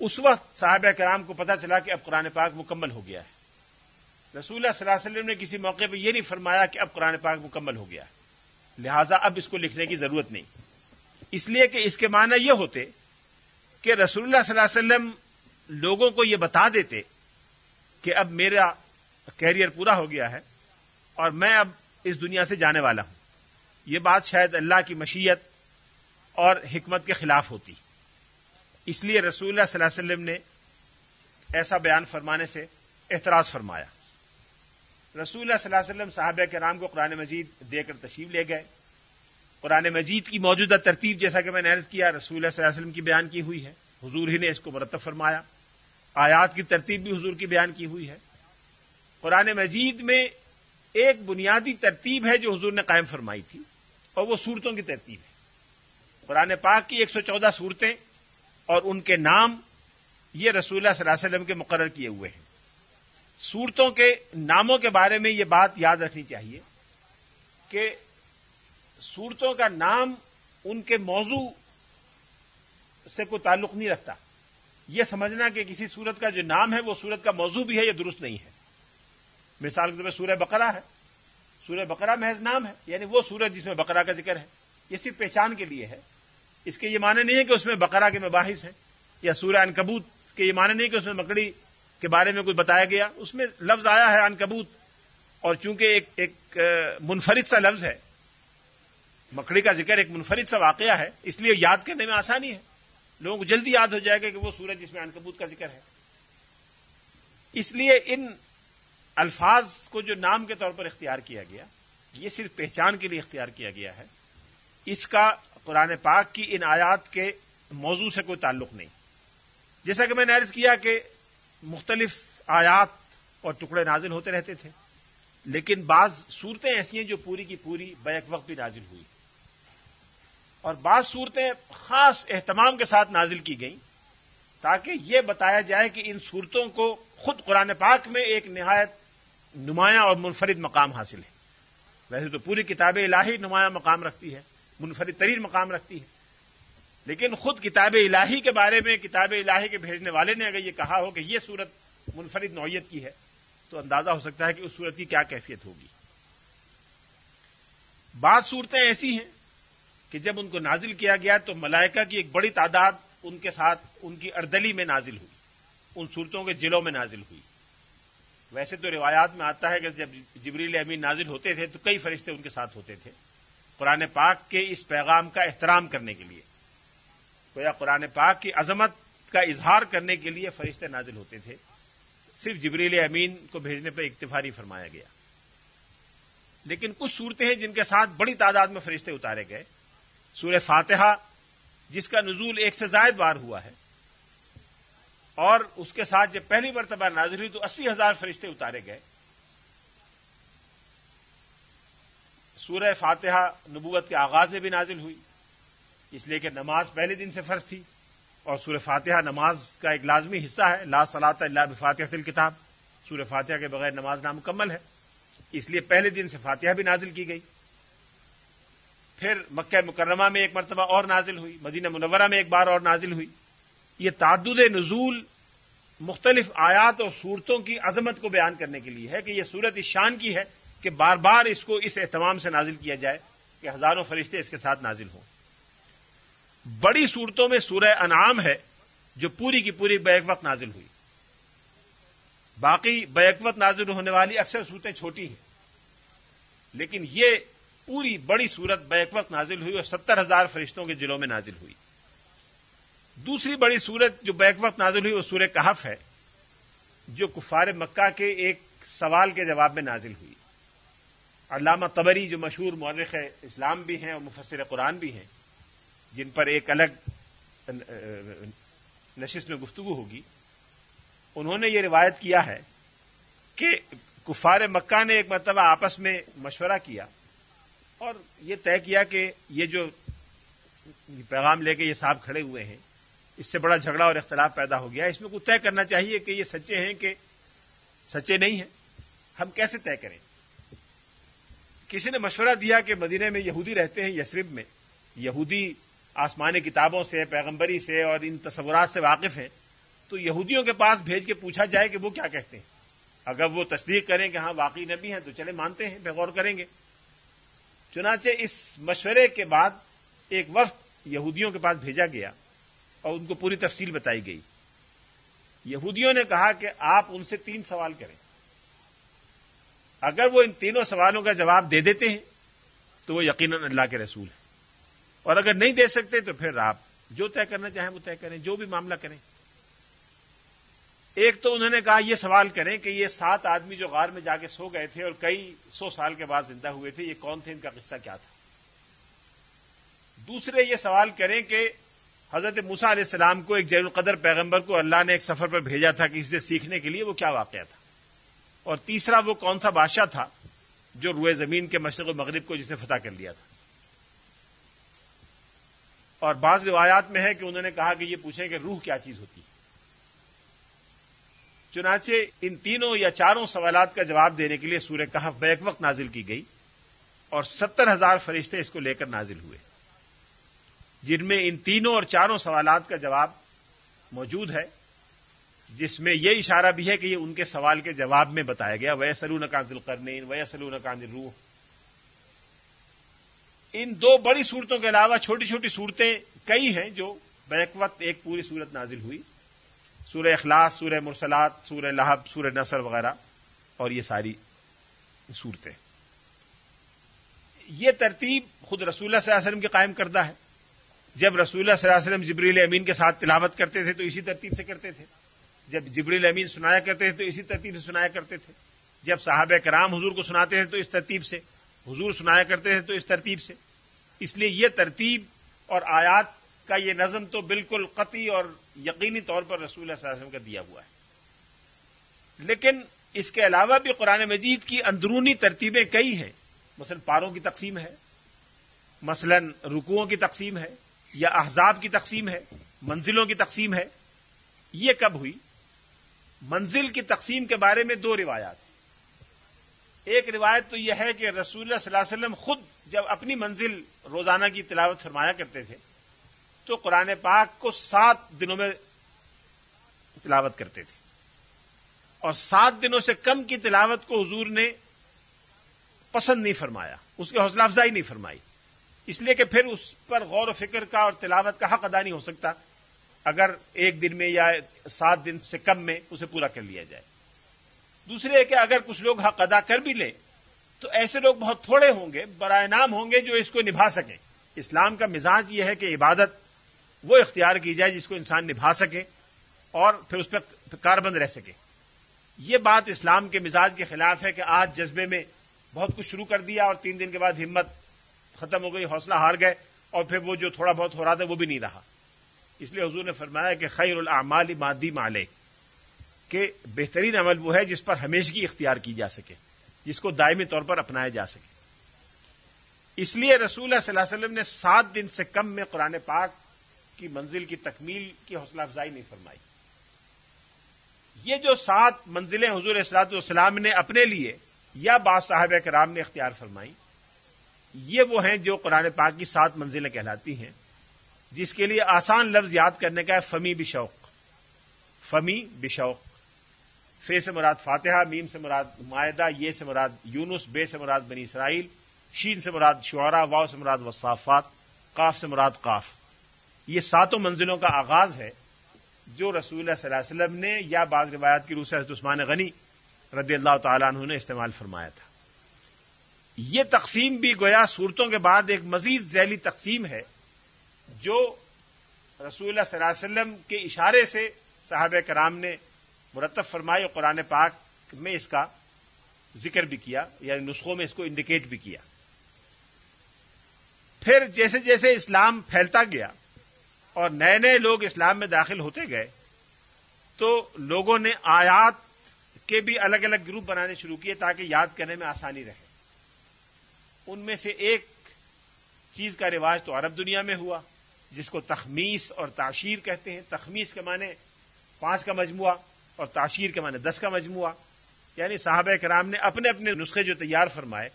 اس وقت صحابہ کرام کو پتا چلا کہ اب قرآن پاک مکمل ہو گیا ہے۔ رسول اللہ صلی اللہ علیہ وسلم نے کسی موقع پہ یہ نہیں فرمایا کہ اب قرآن پاک مکمل ہو گیا ہے۔ لہذا اب اس کو لکھنے کی ضرورت نہیں۔ اس لیے کہ اس کے معنی یہ ہوتے کہ رسول اللہ صلی اللہ علیہ وسلم لوگوں کو یہ بتا دیتے کہ اب میرا کیریئر پورا ہو گیا ہے۔ اور میں اب اس دنیا سے جانے والا ہوں۔ یہ بات شاید اللہ کی مشیت اور حکمت کے خلاف ہوتی۔ اس لیے رسول اللہ صلی اللہ علیہ وسلم نے ایسا بیان فرمانے سے احتراز فرمایا۔ رسول اللہ صلی اللہ علیہ وسلم صحابہ کے نام کو قرآن مجید دے کر تشریف لے گئے۔ قرآن مجید کی موجودہ ترتیب جیسا کہ میں نے عرض کیا، رسول اللہ صلی اللہ علیہ وسلم کی بیان کی ہوئی ہے۔ حضور ہی نے اس کو مرتب فرمایا۔ آیات کی ترتیب بھی حضور کی بیان کی ہوئی ہے۔ قرآن مجید میں ایک بنیادی ترتیب ہے جو حضور نے قائم فرمائی تھی، اور وہ صورتوں کی ترتیب ہے۔ قرآن پاک کی ایک سو چودہ صورتیں اور ان کے نام یہ رسول اللہ صلی اللہ علیہ وسلم کے مقرر کیے ہوئے ہیں۔ صورتوں کے ناموں کے بارے میں یہ بات یاد رکھنی چاہیے کہ صورتوں کا نام ان کے موضوع سے کوئی تعلق نہیں رکھتا۔ یہ سمجھنا کہ کسی سورت کا جو نام ہے وہ سورت کا موضوع بھی ہے یہ درست نہیں ہے۔ مثال کے طور پر سورہ بقرہ ہے۔ سورہ بقرہ محض نام ہے یعنی وہ سورت جس میں بقرہ کا ذکر ہے۔ یہ صرف پہچان کے لیے ہے۔ اس کے یہ معنی نہیں ہے کہ اس میں بقرہ کے مباحث ہیں یا سورہ انکبوت کے یہ معنی نہیں کہ اس میں مکڑی کے بارے میں کچھ بتایا گیا۔ اس میں لفظ آیا ہے انکبوت اور چونکہ ایک ایک منفرد سا لفظ ہے، مکڑی کا ذکر ایک منفرد سا واقعہ ہے، اس لیے یاد کرنے میں آسانی ہے۔ لوگوں کو جلدی یاد ہو جائے گا کہ وہ سورج جس میں انکبوت کا ذکر ہے۔ اس لیے ان الفاظ کو جو نام کے طور پر اختیار کیا گیا، یہ صرف پہچان کے لیے اختیار کیا گیا ہے، اس کا قرآن پاک کی ان آیات کے موضوع سے کوئی تعلق نہیں۔ جیسا کہ میں نے عرض کیا کہ مختلف آیات اور ٹکڑے نازل ہوتے رہتے تھے، لیکن بعض صورتیں ایسی ہیں جو پوری کی پوری بیک وقت بھی نازل ہوئی۔ اور بعض صورتیں خاص اہتمام کے ساتھ نازل کی گئیں، تاکہ یہ بتایا جائے کہ ان صورتوں کو خود قرآن پاک میں ایک نہایت نمایاں اور منفرد مقام حاصل ہے۔ ویسے تو پوری کتاب الہی نمایاں مقام رکھتی ہے، منفرد ترین مقام رکھتی ہے۔ لیکن خود کتاب الہی کے بارے میں، کتاب الہی کے بھیجنے والے نے اگر یہ کہا ہو کہ یہ صورت منفرد نوعیت کی ہے، تو اندازہ ہو سکتا ہے کہ اس صورت کی کیا کیفیت ہوگی۔ بعض صورتیں ایسی ہیں کہ جب ان کو نازل کیا گیا تو ملائکہ کی ایک بڑی تعداد ان کے ساتھ، ان کی اردلی میں نازل ہوئی، ان صورتوں کے جلوں میں نازل ہوئی۔ ویسے تو روایات میں آتا ہے کہ جب جبریل امین نازل ہوتے تھے تو کئی فرشتے ان کے ساتھ ہوتے تھے۔ قرآن پاک کے اس پیغام کا احترام کرنے کے لیے۔ گویا قرآن پاک کی عظمت کا اظہار کرنے کے لیے فرشتے نازل ہوتے تھے۔ صرف جبریل امین کو بھیجنے پر اکتفاری فرمایا گیا۔ لیکن کچھ صورتیں ہیں جن کے ساتھ بڑی تعداد میں فرشتے اتارے گئے۔ سورہ فاتحہ، جس کا نزول ایک سے زائد بار ہوا ہے۔ اور اس کے ساتھ جب پہلی مرتبہ نازل ہوئی تو اسی ہزار فرشتے اتارے گئے۔ سورہ فاتحہ نبوت کے آغاز میں بھی نازل ہوئی، اس لیے کہ نماز پہلے دن سے فرض تھی۔ اور سورہ فاتحہ نماز کا ایک لازمی حصہ ہے، لا صلاح اللہ بفاتح الکتاب۔ سورہ فاتحہ کے بغیر نماز نامکمل ہے، اس لیے پہلے دن سے فاتحہ بھی نازل کی گئی۔ پھر مکہ مکرمہ میں ایک مرتبہ اور نازل ہوئی، مدینہ منورہ میں ایک بار اور نازل ہوئی۔ یہ تعدد نزول مختلف آیات اور صورتوں کی عظمت کو بیان کرنے کے لیے ہے کہ یہ صورت اس شان کی ہے کہ بار بار اس کو اس اہتمام سے نازل کیا جائے کہ ہزاروں فرشتے اس کے ساتھ نازل ہوں۔ بڑی صورتوں میں سورہ انعام ہے جو پوری کی پوری بیک وقت نازل ہوئی۔ باقی بیک وقت نازل ہونے والی اکثر صورتیں چھوٹی ہیں۔ لیکن یہ پوری بڑی صورت بیک وقت نازل ہوئی اور ستر ہزار فرشتوں کے ضلعوں میں نازل ہوئی۔ دوسری بڑی صورت جو بیک وقت نازل ہوئی وہ سورہ کہف ہے، جو کفار مکہ کے ایک سوال کے جواب میں نازل ہوئی۔ علامہ تبری جو مشہور مورخ اسلام بھی ہیں اور مفسر قرآن بھی ہیں، جن پر ایک الگ، نشست میں گفتگو ہوگی، انہوں نے یہ روایت کیا ہے کہ کفار مکہ نے ایک مرتبہ آپس میں مشورہ کیا اور یہ طے کیا کہ یہ جو پیغام لے کے یہ صاحب کھڑے ہوئے ہیں اس سے بڑا جھگڑا اور اختلاف پیدا ہو گیا اس میں کچھ طے کرنا چاہیے کہ یہ سچے ہیں کہ سچے نہیں ہیں؟ ہم کیسے طے کریں؟ کسی نے مشورہ دیا کہ مدینے میں یہودی رہتے ہیں یسرب میں۔ یہودی آسمانی کتابوں سے، پیغمبری سے اور ان تصورات سے واقف ہیں۔ تو یہودیوں کے پاس بھیج کے پوچھا جائے کہ وہ کیا کہتے ہیں؟ اگر وہ تصدیق کریں کہ ہاں واقعی نبی ہیں تو چلے مانتے ہیں، بغور کریں گے۔ چنانچہ اس مشورے کے بعد ایک وقت یہودیوں کے پاس بھیجا گیا۔ اور ان کو پوری تفصیل بتائی گئی۔ یہودیوں نے کہا کہ آپ ان سے تین سوال کریں۔ اگر وہ ان تینوں سوالوں کا جواب دے دیتے ہیں، تو وہ یقیناً اللہ کے رسول ہیں۔ اور اگر نہیں دے سکتے، تو پھر آپ جو طے کرنا چاہیں وہ طے کریں، جو بھی معاملہ کریں۔ ایک تو انہوں نے کہا، یہ سوال کریں کہ یہ سات آدمی جو غار میں جا کے سو گئے تھے اور کئی سو سال کے بعد زندہ ہوئے تھے، یہ کون تھے؟ ان کا قصہ کیا تھا؟ دوسرے یہ سوال کریں کہ حضرت موسا علیہ السلام کو ایک جیر القدر پیغمبر کو اللہ نے ایک سفر پر بھیجا تھا کسی سے سیکھنے کے لیے وہ کیا واقعہ تھا؟ اور تیسرا وہ کون سا بادشاہ تھا جو روئے زمین کے مشرق و مغرب کو جس نے فتح کر لیا تھا؟ اور بعض روایات میں ہے کہ انہوں نے کہا کہ یہ پوچھیں کہ روح کیا چیز ہوتی ہے؟ چنانچہ ان تینوں یا چاروں سوالات کا جواب دینے کے لیے سورہ کہف بیک وقت نازل کی گئی اور ستر ہزار فرشتے اس کو لے کر نازل ہوئے۔ جن میں ان تینوں اور چاروں سوالات کا جواب موجود ہے، جس میں یہ اشارہ بھی ہے کہ یہ ان کے سوال کے جواب میں بتایا گیا وے سلون کانزل کرنے وے سلون کانزل روح ان دو بڑی صورتوں کے علاوہ چھوٹی چھوٹی صورتیں کئی ہیں جو بیک وقت ایک پوری صورت نازل ہوئی۔ سورہ اخلاص، سورہ مرسلات، سورہ لہب، سورہ نصر وغیرہ، اور یہ ساری صورتیں۔ یہ ترتیب خود رسول اللہ صلی اللہ علیہ وسلم کے قائم کردہ ہے۔ جب رسول اللہ صلی اللہ علیہ وسلم جبریل امین کے ساتھ تلاوت کرتے تھے تو اسی ترتیب سے کرتے تھے۔ جب جبریل امین سنایا کرتے تھے تو اسی ترتیب سے سنایا کرتے تھے۔ جب صحابہ کرام حضور کو سناتے تھے تو اس ترتیب سے۔ حضور سنایا کرتے تھے تو اس ترتیب سے۔ اس لیے یہ ترتیب اور آیات کا یہ نظم تو بالکل قطعی اور یقینی طور پر رسول اللہ صلی اللہ علیہ وسلم کا دیا ہوا ہے۔ لیکن اس کے علاوہ بھی قرآن مجید کی اندرونی ترتیبیں کئی ہیں۔ مثلا پاروں کی تقسیم ہے۔ مثلا رکوؤں کی تقسیم ہے۔ یا احزاب کی تقسیم ہے، منزلوں کی تقسیم ہے، یہ کب ہوئی؟ منزل کی تقسیم کے بارے میں دو روایات ہیں۔ ایک روایت تو یہ ہے کہ رسول اللہ صلی اللہ علیہ وسلم خود جب اپنی منزل روزانہ کی تلاوت فرمایا کرتے تھے، تو قرآن پاک کو سات دنوں میں تلاوت کرتے تھے۔ اور سات دنوں سے کم کی تلاوت کو حضور نے پسند نہیں فرمایا، اس کی حوصلہ افزائی نہیں فرمائی۔ اس لیے کہ پھر اس پر غور و فکر کا اور تلاوت کا حق ادا نہیں ہو سکتا۔ اگر ایک دن میں یا سات دن سے کم میں اسے پورا کر لیا جائے۔ دوسرے کہ اگر کچھ لوگ حق ادا کر بھی لیں، تو ایسے لوگ بہت تھوڑے ہوں گے، برائے نام ہوں گے، جو اس کو نبھا سکیں۔ اسلام کا مزاج یہ ہے کہ عبادت وہ اختیار کی جائے جس کو انسان نبھا سکے اور پھر اس پہ کاربند رہ سکے۔ یہ بات اسلام کے مزاج کے خلاف ہے کہ آج جذبے میں بہت کچھ شروع کر دیا اور تین دن کے بعد ہمت ختم ہو گئی، حوصلہ ہار گئے، اور پھر وہ جو تھوڑا بہت ہو رہا تھا، وہ بھی نہیں رہا۔ اس لیے حضور نے فرمایا کہ خیر العمال مادی مالے کہ بہترین عمل وہ ہے جس پر ہمیشگی اختیار کی جا سکے، جس کو دائمی طور پر اپنایا جا سکے۔ اس لیے رسول اللہ صلی اللہ علیہ وسلم نے سات دن سے کم میں قرآن پاک کی منزل کی تکمیل کی حوصلہ افزائی نہیں فرمائی۔ یہ جو سات منزلیں حضور اصلاۃ والسلام نے اپنے لیے یا بعض صاحب کرام نے اختیار فرمائی یہ وہ ہیں جو قرآن پاک کی سات منزلیں کہلاتی ہیں۔ جس کے لیے آسان لفظ یاد کرنے کا ہے، فمی بشوق فمی بشوق فے سے مراد فاتحہ، میم سے مراد معاہدہ، یہ سے مراد یونس، بے سے مراد بنی اسرائیل، شین سے مراد شعرا واؤ سے مراد وصافات کاف سے مراد کاف یہ ساتوں منزلوں کا آغاز ہے جو رسول اللہ صلی اللہ علیہ وسلم نے یا بعض روایات کی روح سے عثمان غنی رضی اللہ تعالیٰ عنہ نے استعمال فرمایا تھا۔ یہ تقسیم بھی گویا صورتوں کے بعد ایک مزید ذیلی تقسیم ہے، جو رسول اللہ صلی اللہ علیہ وسلم کے اشارے سے صحابہ کرام نے مرتب فرمائی اور قرآن پاک میں اس کا ذکر بھی کیا یعنی نسخوں میں اس کو انڈیکیٹ بھی کیا۔ پھر جیسے جیسے اسلام پھیلتا گیا اور نئے نئے لوگ اسلام میں داخل ہوتے گئے، تو لوگوں نے آیات کے بھی الگ الگ گروپ بنانے شروع کیے تاکہ یاد کرنے میں آسانی رہے۔ ان میں سے ایک چیز کا رواج تو عرب دنیا میں ہوا، جس کو تخمیس اور تعشیر کہتے ہیں۔ تخمیس کے معنی پانچ کا مجموعہ اور تعشیر کے معنی دس کا مجموعہ۔ یعنی صحابہ کرام نے اپنے اپنے نسخے جو تیار فرمائے،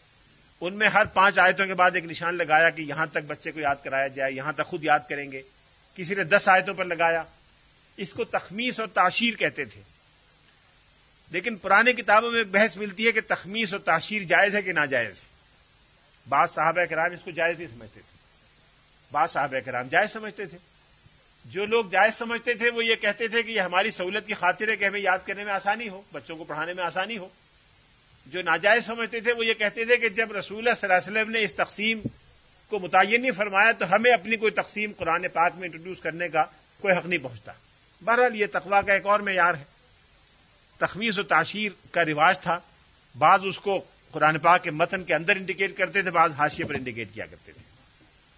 ان میں ہر پانچ آیتوں کے بعد ایک نشان لگایا کہ یہاں تک بچے کو یاد کرایا جائے، یہاں تک خود یاد کریں گے۔ کسی نے دس آیتوں پر لگایا۔ اس کو تخمیس اور تعشیر کہتے تھے۔ لیکن پرانی کتابوں میں ایک بحث ملتی ہے کہ تخمیس اور تعشیر جائز ہے کہ ناجائز ہے۔ بعض صحابہ کرام اس کو جائز نہیں سمجھتے تھے۔ بعض صحابہ کرام جائز سمجھتے تھے۔ جو لوگ جائز سمجھتے تھے وہ یہ کہتے تھے کہ یہ ہماری سہولت کی خاطر ہے کہ ہمیں یاد کرنے میں آسانی ہو، بچوں کو پڑھانے میں آسانی ہو۔ جو ناجائز سمجھتے تھے وہ یہ کہتے تھے کہ جب رسول اللہ صلی اللہ علیہ وسلم نے اس تقسیم کو متعین نہیں فرمایا تو ہمیں اپنی کوئی تقسیم قرآن پاک میں انٹروڈیوس کرنے کا کوئی حق نہیں پہنچتا۔ بہرحال یہ تقوا کا ایک اور معیار ہے۔ تخمیز و تعشیر کا رواج تھا۔ بعض اس کو قرآن پاک کے متن کے اندر انڈیکیٹ کرتے تھے، بعض حاشیے پر انڈیکیٹ کیا کرتے تھے۔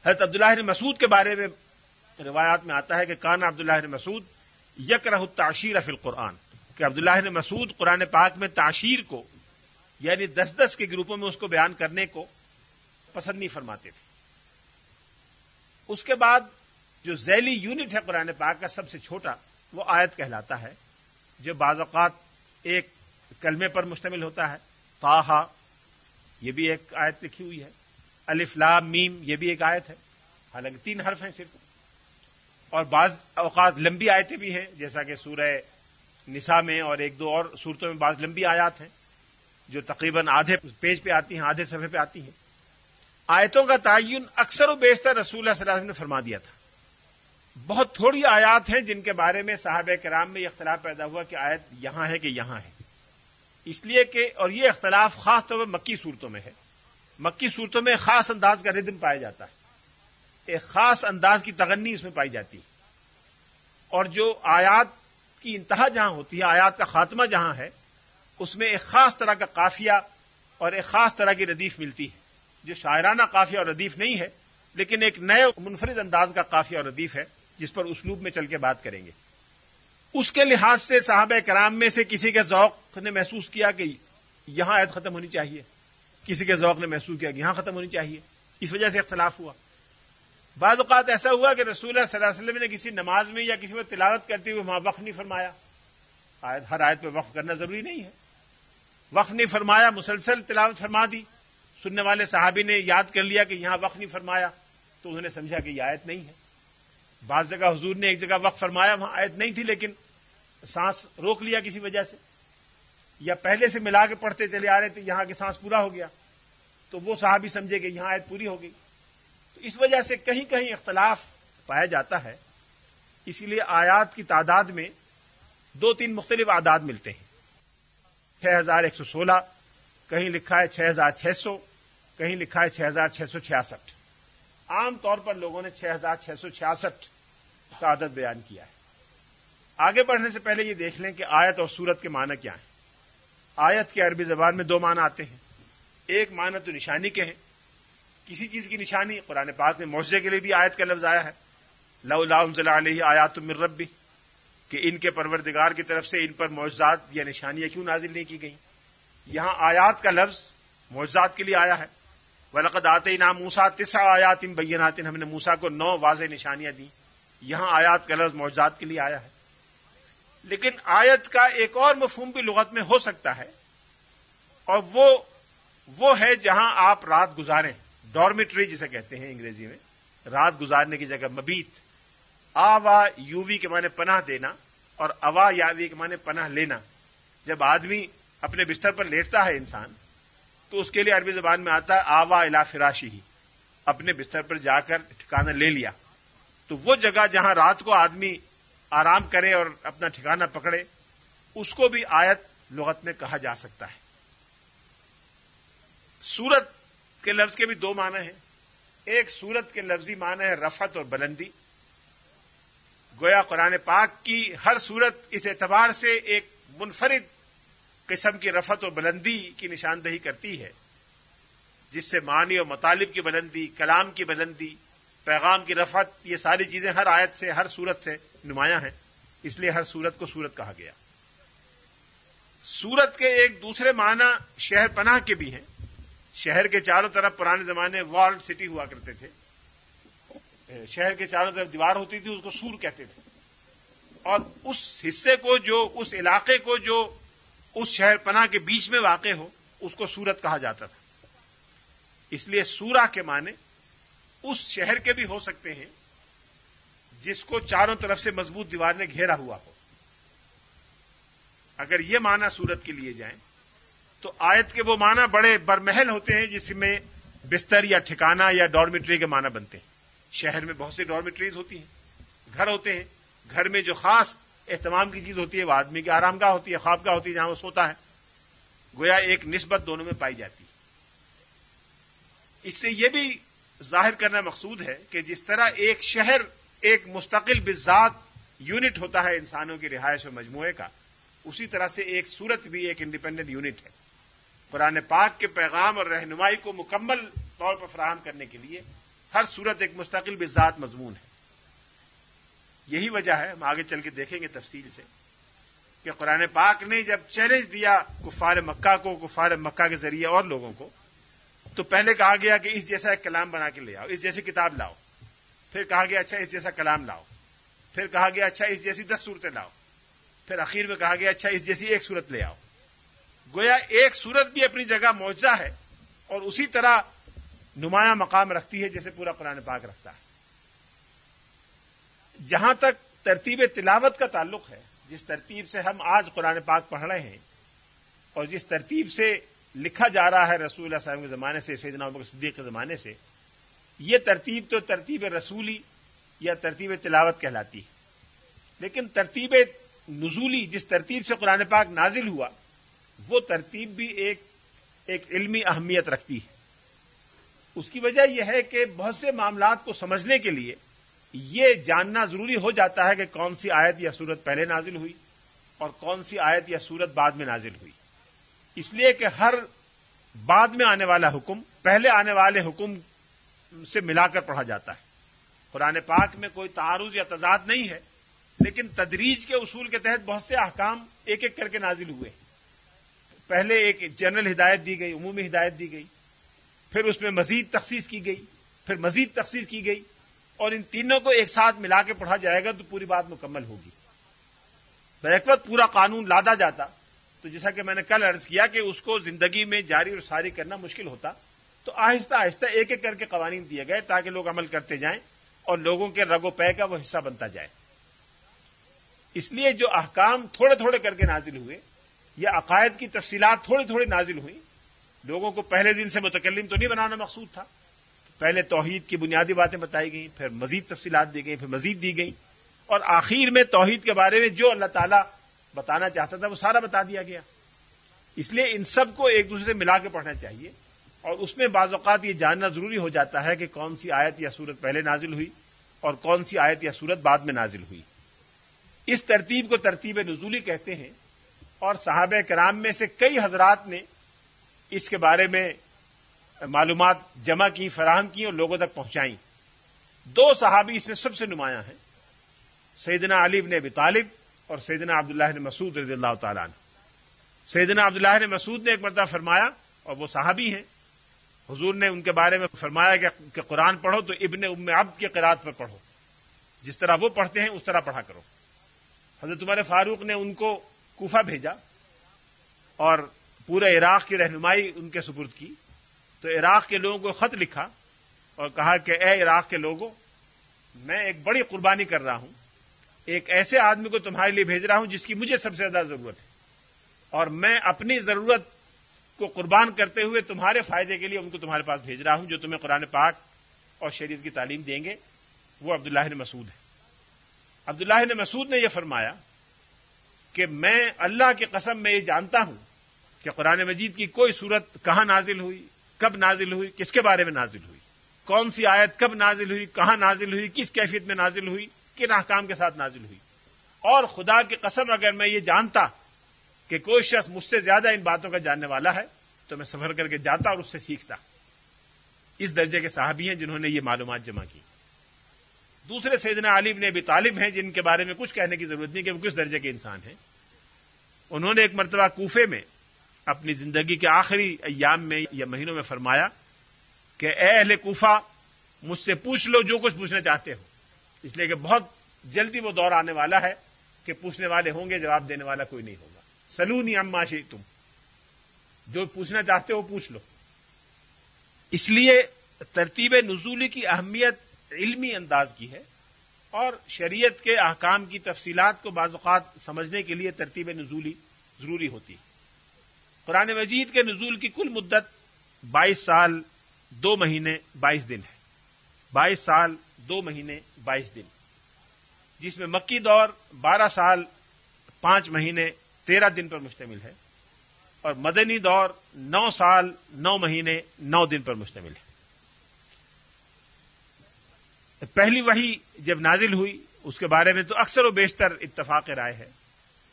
حضرت عبداللہ مسعود کے بارے میں روایات میں آتا ہے کہ کان عبداللہ مسعود یک رہ تعشیر فی القرآن، کہ عبداللہ مسعود قرآن پاک میں تعشیر کو یعنی دس دس کے گروپوں میں اس کو بیان کرنے کو پسند نہیں فرماتے تھے۔ اس کے بعد جو ذیلی یونٹ ہے قرآن پاک کا سب سے چھوٹا، وہ آیت کہلاتا ہے، جو بعض اوقات ایک کلمے پر مشتمل ہوتا ہے تاہا یہ بھی ایک آیت لکھی ہوئی ہے۔ الف لام میم، یہ بھی ایک آیت ہے۔ حالانکہ تین حرف ہیں صرف۔ اور بعض اوقات لمبی آیتیں بھی ہیں، جیسا کہ سورہ نساء میں اور ایک دو اور صورتوں میں بعض لمبی آیات ہیں، جو تقریباً آدھے پیج پہ آتی ہیں، آدھے صفحے پہ آتی ہیں۔ آیتوں کا تعین اکثر و بیشتر رسول اللہ صلی اللہ علیہ وسلم نے فرما دیا تھا۔ بہت تھوڑی آیات ہیں جن کے بارے میں صحابہ کرام میں یہ اختلاف پیدا ہوا کہ آیت یہاں ہے کہ یہاں ہے۔ اس لیے کہ اور یہ اختلاف خاص طور پر مکی صورتوں میں ہے۔ مکی صورتوں میں خاص انداز کا ردم پایا جاتا ہے۔ ایک خاص انداز کی تغنی اس میں پائی جاتی ہے۔ اور جو آیات کی انتہا جہاں ہوتی ہے، آیات کا خاتمہ جہاں ہے، اس میں ایک خاص طرح کا قافیہ اور ایک خاص طرح کی ردیف ملتی ہے۔ جو شاعرانہ قافیہ اور ردیف نہیں ہے، لیکن ایک نئے منفرد انداز کا قافیہ اور ردیف ہے، جس پر اسلوب میں چل کے بات کریں گے۔ اس کے لحاظ سے صحابہ کرام میں سے کسی کے ذوق نے محسوس کیا کہ یہاں عید ختم ہونی چاہیے؟ کسی کے ذوق نے محسوس کیا کہ یہاں ختم ہونی چاہیے؟ اس وجہ سے اختلاف ہوا۔ بعض اوقات ایسا ہوا کہ رسول اللہ صلی اللہ علیہ وسلم نے کسی نماز میں یا کسی میں تلاوت کرتے ہوئے وہاں وقف نہیں فرمایا۔ آیت ہر آیت پہ وقف کرنا ضروری نہیں ہے۔ وقف نہیں فرمایا، مسلسل تلاوت فرما دی۔ سننے والے صحابی نے یاد کر لیا کہ یہاں وقف نہیں فرمایا تو انہوں نے سمجھا کہ یہ آیت نہیں ہے۔ بعض جگہ حضور نے ایک جگہ وقف فرمایا، وہاں آیت نہیں تھی، لیکن سانس روک لیا کسی وجہ سے، یا پہلے سے ملا کے پڑھتے چلے آ رہے تھے، یہاں کی سانس پورا ہو گیا، تو وہ صحابی سمجھے کہ یہاں آیت پوری ہو گئی۔ تو اس وجہ سے کہیں کہیں اختلاف پایا جاتا ہے۔ اسی لیے آیات کی تعداد میں دو تین مختلف آداد ملتے ہیں۔ چھ ہزار ایک سو سولہ، کہیں لکھا ہے چھ ہزار چھ سو، کہیں لکھا ہے چھ ہزار چھ سو چھیاسٹھ۔ عام طور پر لوگوں نے چھ ہزار چھ سو چھیاسٹھ کا عدد بیان کیا ہے۔ آگے بڑھنے سے پہلے یہ دیکھ لیں کہ آیت اور سورت کے معنی کیا ہیں۔ آیت کے عربی زبان میں دو معنی آتے ہیں۔ ایک معنی تو نشانی کے ہیں۔ کسی چیز کی نشانی قرآن پاک میں معاوضے کے لیے بھی آیت کا لفظ آیا ہے۔ لو لا علیہ آیات من ربی، کہ ان کے پروردگار کی طرف سے ان پر معجزات یا نشانیاں کیوں نازل نہیں کی گئیں؟ یہاں آیات کا لفظ معجزات کے لیے آیا ہے۔ ولقد آتے نام موسا تسا آیات ان بینات، ہم نے موسا کو نو واضح نشانیاں دی یہاں آیات کا لفظ معجزات کے لیے آیا ہے۔ لیکن آیت کا ایک اور مفہوم بھی لغت میں ہو سکتا ہے۔ اور وہ وہ ہے جہاں آپ رات گزاریں۔ ڈارمیٹری جسے کہتے ہیں انگریزی میں۔ رات گزارنے کی جگہ مبیت۔ آوا یووی کے معنی پناہ دینا اور اوا یاوی کے معنی پناہ لینا۔ جب آدمی اپنے بستر پر لیٹتا ہے انسان تو اس کے لیے عربی زبان میں آتا ہے، آوا الا فراشی ہی اپنے بستر پر جا کر ٹھکانا لے لیا۔ تو وہ جگہ جہاں رات کو آدمی آرام کرے اور اپنا ٹھکانہ پکڑے، اس کو بھی آیت لغت میں کہا جا سکتا ہے۔ سورت کے لفظ کے بھی دو معنی ہیں۔ ایک سورت کے لفظی معنی ہے رفت اور بلندی۔ گویا قرآن پاک کی ہر صورت اس اعتبار سے ایک منفرد قسم کی رفت اور بلندی کی نشاندہی کرتی ہے، جس سے معنی اور مطالب کی بلندی، کلام کی بلندی، پیغام کی رفت، یہ ساری چیزیں ہر آیت سے، ہر صورت سے نمایاں ہیں۔ اس لیے ہر صورت کو صورت کہا گیا۔ سورت کے ایک دوسرے معنی شہر پناہ کے بھی ہیں۔ شہر کے چاروں طرف پرانے زمانے والڈ سٹی ہوا کرتے تھے۔ شہر کے چاروں طرف دیوار ہوتی تھی، اس کو سور کہتے تھے۔ اور اس حصے کو جو، اس علاقے کو جو اس شہر پناہ کے بیچ میں واقع ہو، اس کو سورت کہا جاتا تھا۔ اس لیے سورا کے معنی اس شہر کے بھی ہو سکتے ہیں جس کو چاروں طرف سے مضبوط دیوار نے گھیرا ہوا ہو۔ اگر یہ معنی سورت کے لیے جائیں، تو آیت کے وہ معنی بڑے برمحل ہوتے ہیں جس میں بستر یا ٹھکانہ یا ڈارمیٹری کے معنی بنتے ہیں۔ شہر میں بہت سی ڈارمیٹریز ہوتی ہیں، گھر ہوتے ہیں۔ گھر میں جو خاص اہتمام کی چیز ہوتی ہے، وہ آدمی کی آرام گاہ ہوتی ہے خواب گاہ ہوتی ہے، جہاں وہ سوتا ہے، گویا ایک نسبت دونوں میں پائی جاتی ہے۔ اس سے یہ بھی ظاہر کرنا مقصود ہے کہ جس طرح ایک شہر ایک مستقل بذات یونٹ ہوتا ہے انسانوں کی رہائش و مجموعے کا، اسی طرح سے ایک صورت بھی ایک انڈیپینڈنٹ یونٹ ہے۔ قرآن پاک کے پیغام اور رہنمائی کو مکمل طور پر فراہم کرنے کے لیے ہر صورت ایک مستقل بذات مضمون ہے۔ یہی وجہ ہے، ہم آگے چل کے دیکھیں گے تفصیل سے، کہ قرآن پاک نے جب چیلنج دیا کفار مکہ کو، کفار مکہ کے ذریعے اور لوگوں کو، تو پہلے کہا گیا کہ اس جیسا ایک کلام بنا کے لے آؤ، اس جیسی کتاب لاؤ، پھر کہا گیا اچھا اس جیسا کلام لاؤ، پھر کہا گیا اچھا اس جیسی دس صورتیں لاؤ، پھر اخیر میں کہا گیا اچھا اس جیسی ایک صورت لے آؤ۔ گویا ایک صورت بھی اپنی جگہ معاوضہ ہے اور اسی طرح نمایاں مقام رکھتی ہے جیسے پورا قرآن پاک رکھتا ہے۔ جہاں تک ترتیب تلاوت کا تعلق ہے، جس ترتیب سے ہم آج قرآن پاک پڑھ رہے ہیں، اور جس ترتیب سے لکھا جا رہا ہے رسول اللہ صاحب کے زمانے سے، سیدنا ابو صدیق کے زمانے سے، یہ ترتیب تو ترتیب رسولی یا ترتیب تلاوت کہلاتی ہے۔ لیکن ترتیب نزولی، جس ترتیب سے قرآن پاک نازل ہوا، وہ ترتیب بھی ایک ایک علمی اہمیت رکھتی ہے۔ اس کی وجہ یہ ہے کہ بہت سے معاملات کو سمجھنے کے لیے یہ جاننا ضروری ہو جاتا ہے کہ کون سی آیت یا صورت پہلے نازل ہوئی اور کون سی آیت یا صورت بعد میں نازل ہوئی۔ اس لیے کہ ہر بعد میں آنے والا حکم، پہلے آنے والے حکم سے ملا کر پڑھا جاتا ہے۔ قرآن پاک میں کوئی تعارض یا تضاد نہیں ہے، لیکن تدریج کے اصول کے تحت بہت سے احکام ایک ایک کر کے نازل ہوئے۔ پہلے ایک جنرل ہدایت دی گئی، عمومی ہدایت دی گئی، پھر اس میں مزید تخصیص کی گئی، پھر مزید تخصیص کی گئی۔ اور ان تینوں کو ایک ساتھ ملا کے پڑھا جائے گا تو پوری بات مکمل ہوگی۔ بیک وقت پورا قانون لادا جاتا۔ تو جیسا کہ میں نے کل عرض کیا کہ اس کو زندگی میں جاری اور ساری کرنا مشکل ہوتا۔ تو آہستہ آہستہ ایک ایک کر کے قوانین دیے گئے تاکہ لوگ عمل کرتے جائیں اور لوگوں کے رگو پے کا وہ حصہ بنتا جائے۔ اس لیے جو احکام تھوڑے تھوڑے کر کے نازل ہوئے یا عقائد کی تفصیلات تھوڑی تھوڑی نازل ہوئی لوگوں کو پہلے دن سے متکلم تو نہیں بنانا مقصود تھا۔ پہلے توحید کی بنیادی باتیں بتائی گئیں، پھر مزید تفصیلات دی گئیں، پھر مزید دی گئیں۔ اور آخر میں توحید کے بارے میں جو اللہ تعالیٰ بتانا چاہتا تھا، وہ سارا بتا دیا گیا۔ اس لیے ان سب کو ایک دوسرے سے ملا کے پڑھنا چاہیے۔ اور اس میں بعض اوقات یہ جاننا ضروری ہو جاتا ہے کہ کون سی آیت یا صورت پہلے نازل ہوئی اور کون سی آیت یا صورت بعد میں نازل ہوئی۔ اس ترتیب کو ترتیب نزولی کہتے ہیں۔ اور صحابہ کرام میں سے کئی حضرات نے اس کے بارے میں معلومات جمع کی، فراہم کی اور لوگوں تک پہنچائیں۔ دو صحابی اس میں سب سے نمایاں ہیں۔ سیدنا علی بن ابی طالب اور سیدنا عبداللہ نے مسعود رضی اللہ تعالیٰ نے سیدنا عبداللہ نے مسعود نے ایک مرتبہ فرمایا اور وہ صحابی ہیں۔ حضور نے ان کے بارے میں فرمایا کہ قرآن پڑھو تو ابن ام عبد کے قرآد پر پڑھو۔ جس طرح وہ پڑھتے ہیں اس طرح پڑھا کرو۔ حضرت عمر فاروق نے ان کو کوفہ بھیجا اور پورے عراق کی رہنمائی ان کے سپرد کی۔ تو عراق کے لوگوں کو خط لکھا اور کہا کہ اے عراق کے لوگوں، میں ایک بڑی قربانی کر رہا ہوں۔ ایک ایسے آدمی کو تمہارے لیے بھیج رہا ہوں جس کی مجھے سب سے زیادہ ضرورت ہے۔ اور میں اپنی ضرورت کو قربان کرتے ہوئے تمہارے فائدے کے لیے ان کو تمہارے پاس بھیج رہا ہوں جو تمہیں قرآن پاک اور شریعت کی تعلیم دیں گے۔ وہ عبداللہ نے مسعود ہے عبداللہ نے مسعود نے یہ فرمایا کہ میں اللہ کی قسم میں یہ جانتا ہوں کہ قرآن مجید کی کوئی صورت کہاں نازل ہوئی کب نازل ہوئی، کس کے بارے میں نازل ہوئی؟ کون سی آیت کب نازل ہوئی، کہاں نازل ہوئی، کس کیفیت میں نازل ہوئی، کن احکام کے ساتھ نازل ہوئی؟ اور خدا کی قسم اگر میں یہ جانتا کہ کوئی شخص مجھ سے زیادہ ان باتوں کا جاننے والا ہے، تو میں سفر کر کے جاتا اور اس سے سیکھتا۔ اس درجے کے صحابی ہیں جنہوں نے یہ معلومات جمع کی۔ دوسرے سیدنا علی نے ابی طالب ہیں جن کے بارے میں کچھ کہنے کی ضرورت نہیں کہ وہ کس درجے کے انسان ہیں۔ انہوں نے ایک مرتبہ کوفے میں اپنی زندگی کے آخری ایام میں یا مہینوں میں فرمایا کہ اے اہل کوفہ، مجھ سے پوچھ لو جو کچھ پوچھنا چاہتے ہو۔ اس لیے کہ بہت جلدی وہ دور آنے والا ہے کہ پوچھنے والے ہوں گے، جواب دینے والا کوئی نہیں ہوگا۔ سلونی اما شی تم جو پوچھنا چاہتے ہو پوچھ لو۔ اس لیے ترتیب نزولی کی اہمیت علمی انداز کی ہے اور شریعت کے احکام کی تفصیلات کو بعض اوقات سمجھنے کے لیے ترتیب نزولی ضروری ہوتی ہے۔ قرآن مجید کے نزول کی کل مدت بائیس سال دو مہینے بائیس دن ہے۔ بائیس سال دو مہینے بائیس دن۔ جس میں مکی دور بارہ سال پانچ مہینے تیرہ دن پر مشتمل ہے اور مدنی دور نو سال نو مہینے نو دن پر مشتمل ہے۔ پہلی وہی جب نازل ہوئی، اس کے بارے میں تو اکثر و بیشتر اتفاق رائے ہے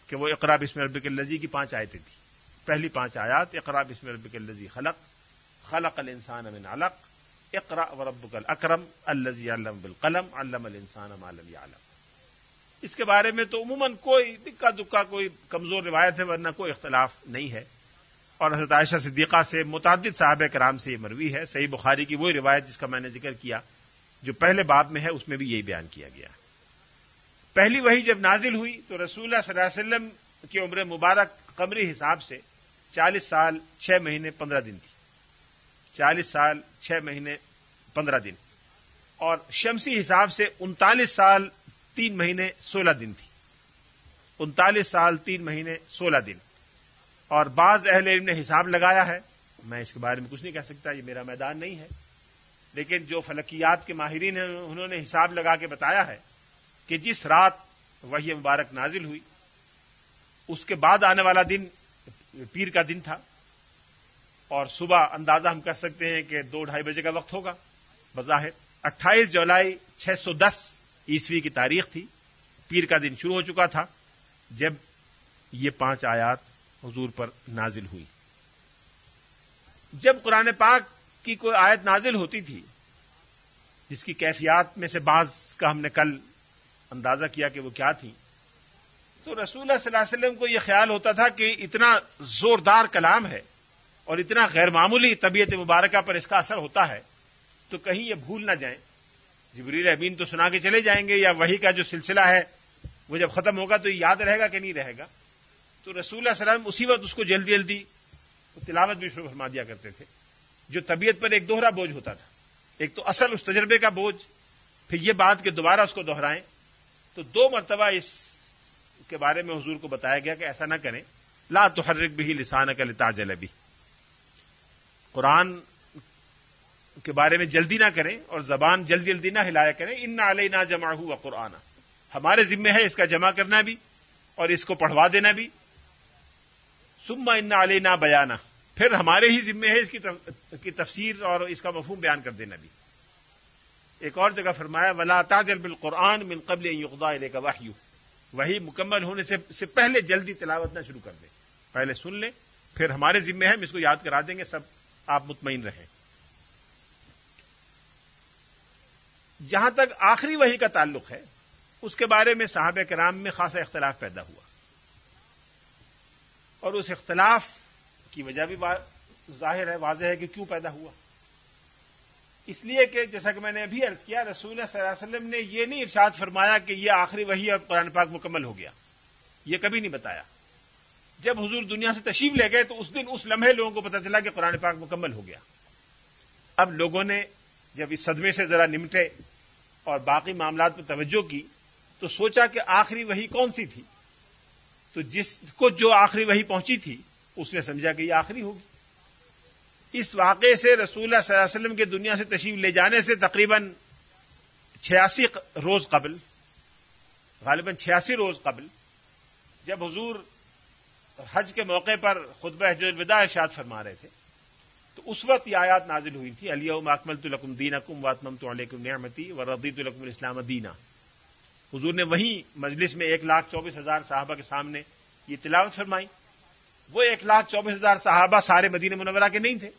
کہ وہ اقرا بسم ربک الزی کی پانچ آیتیں تھیں۔ پہلی پانچ آیات اقرا بسم ربک الزی خلق خلق الانسان من علق اقرا و ربک الاکرم الزی علم بالقلم، علم الانسان ما لم يعلم اس کے بارے میں تو عموماً کوئی دکا دکا کوئی کمزور روایت ہے، ورنہ کوئی اختلاف نہیں ہے۔ اور حضرت عائشہ صدیقہ سے متعدد صحابہ کرام سے یہ مروی ہے۔ صحیح بخاری کی وہی روایت جس کا میں نے ذکر کیا، جو پہلے باب میں ہے، اس میں بھی یہی بیان کیا گیا۔ پہلی وہی جب نازل ہوئی تو رسول اللہ صلی اللہ علیہ وسلم کی عمر مبارک قمری حساب سے چالیس سال چھ مہینے پندرہ دن تھی۔ چالیس سال چھ مہینے پندرہ دن۔ اور شمسی حساب سے انتالیس سال تین مہینے سولہ دن تھی۔ انتالیس سال تین مہینے سولہ دن۔ اور بعض اہل علم نے حساب لگایا ہے۔ میں اس کے بارے میں کچھ نہیں کہہ سکتا، یہ میرا میدان نہیں ہے۔ لیکن جو فلکیات کے ماہرین ہیں، انہوں نے حساب لگا کے بتایا ہے کہ جس رات وہی مبارک نازل ہوئی، اس کے بعد آنے والا دن پیر کا دن تھا اور صبح اندازہ ہم کر سکتے ہیں کہ دو ڈھائی بجے کا وقت ہوگا۔ بظاہر اٹھائیس جولائی چھ سو دس عیسوی کی تاریخ تھی۔ پیر کا دن شروع ہو چکا تھا جب یہ پانچ آیات حضور پر نازل ہوئی۔ جب قرآن پاک کی کوئی آیت نازل ہوتی تھی، جس کی کیفیات میں سے بعض کا ہم نے کل اندازہ کیا کہ وہ کیا تھی تو رسول اللہ صلی اللہ علیہ وسلم کو یہ خیال ہوتا تھا کہ اتنا زوردار کلام ہے اور اتنا غیر معمولی طبیعت مبارکہ پر اس کا اثر ہوتا ہے، تو کہیں یہ بھول نہ جائیں۔ جبریل امین تو سنا کے چلے جائیں گے یا وہی کا جو سلسلہ ہے، وہ جب ختم ہوگا تو یہ یاد رہے گا کہ نہیں رہے گا۔ تو رسول اللہ علیہ وسلم اسی وقت اس کو جلدی جلدی تلاوت بھی شروع فرما دیا کرتے تھے۔ جو طبیعت پر ایک دوہرا بوجھ ہوتا تھا۔ ایک تو اصل اس تجربے کا بوجھ، پھر یہ بات کہ دوبارہ اس کو دوہرائیں تو دو مرتبہ اس کے بارے میں حضور کو بتایا گیا کہ ایسا نہ کریں۔ لا تحرک بھی لسان کا لتا جلبی قرآن کے بارے میں جلدی نہ کریں اور زبان جلدی جلدی نہ ہلایا کریں۔ ان نہ علیہ نہ جمع ہوا قرآن ہمارے ذمے ہے اس کا جمع کرنا بھی اور اس کو پڑھوا دینا بھی۔ سما ان علیہ نہ بیانا پھر ہمارے ہی ذمے ہے اس کی تفسیر اور اس کا مفہوم بیان کر دینا بھی۔ ایک اور جگہ فرمایا، ولا تاجر بالقرآن من قبل یقدا علیہ کا وہی مکمل ہونے سے پہلے جلدی تلاوت نہ شروع کر دیں پہلے سن لیں پھر ہمارے ذمے ہے، ہم اس کو یاد کرا دیں گے، سب آپ مطمئن رہیں۔ جہاں تک آخری وہی کا تعلق ہے، اس کے بارے میں صحابہ کرام میں خاصا اختلاف پیدا ہوا۔ اور اس اختلاف کی وجہ بھی ظاہر ہے، واضح ہے کہ کیوں پیدا ہوا۔ اس لیے کہ جیسا کہ میں نے ابھی عرض کیا، رسول صلی اللہ علیہ وسلم نے یہ نہیں ارشاد فرمایا کہ یہ آخری وہی اور قرآن پاک مکمل ہو گیا۔ یہ کبھی نہیں بتایا۔ جب حضور دنیا سے تشریف لے گئے تو اس دن اس لمحے لوگوں کو پتا چلا کہ قرآن پاک مکمل ہو گیا۔ اب لوگوں نے جب اس صدمے سے ذرا نمٹے اور باقی معاملات پہ توجہ کی تو سوچا کہ آخری وہی کون سی تھی؟ تو جس کو جو آخری وہی پہنچی تھی، اس نے سمجھا کہ یہ آخری ہوگی۔ اس واقعے سے رسول اللہ صلی اللہ علیہ وسلم کے دنیا سے تشریف لے جانے سے تقریباً چھیاسی روز قبل، غالباً چھیاسی روز قبل، جب حضور حج کے موقع پر خطبہ حج الوداع ارشاد فرما رہے تھے، تو اس وقت یہ آیات نازل ہوئی تھی علی اکمل تو لکم دین اکم واتمم تو علیکم نعمتی و ردی تو لکم الاسلام دینا۔ حضور نے وہیں مجلس میں ایک لاکھ چوبیس ہزار صحابہ کے سامنے یہ تلاوت فرمائی۔ وہ ایک لاکھ چوبیس ہزار صحابہ سارے مدینہ منورہ کے نہیں تھے،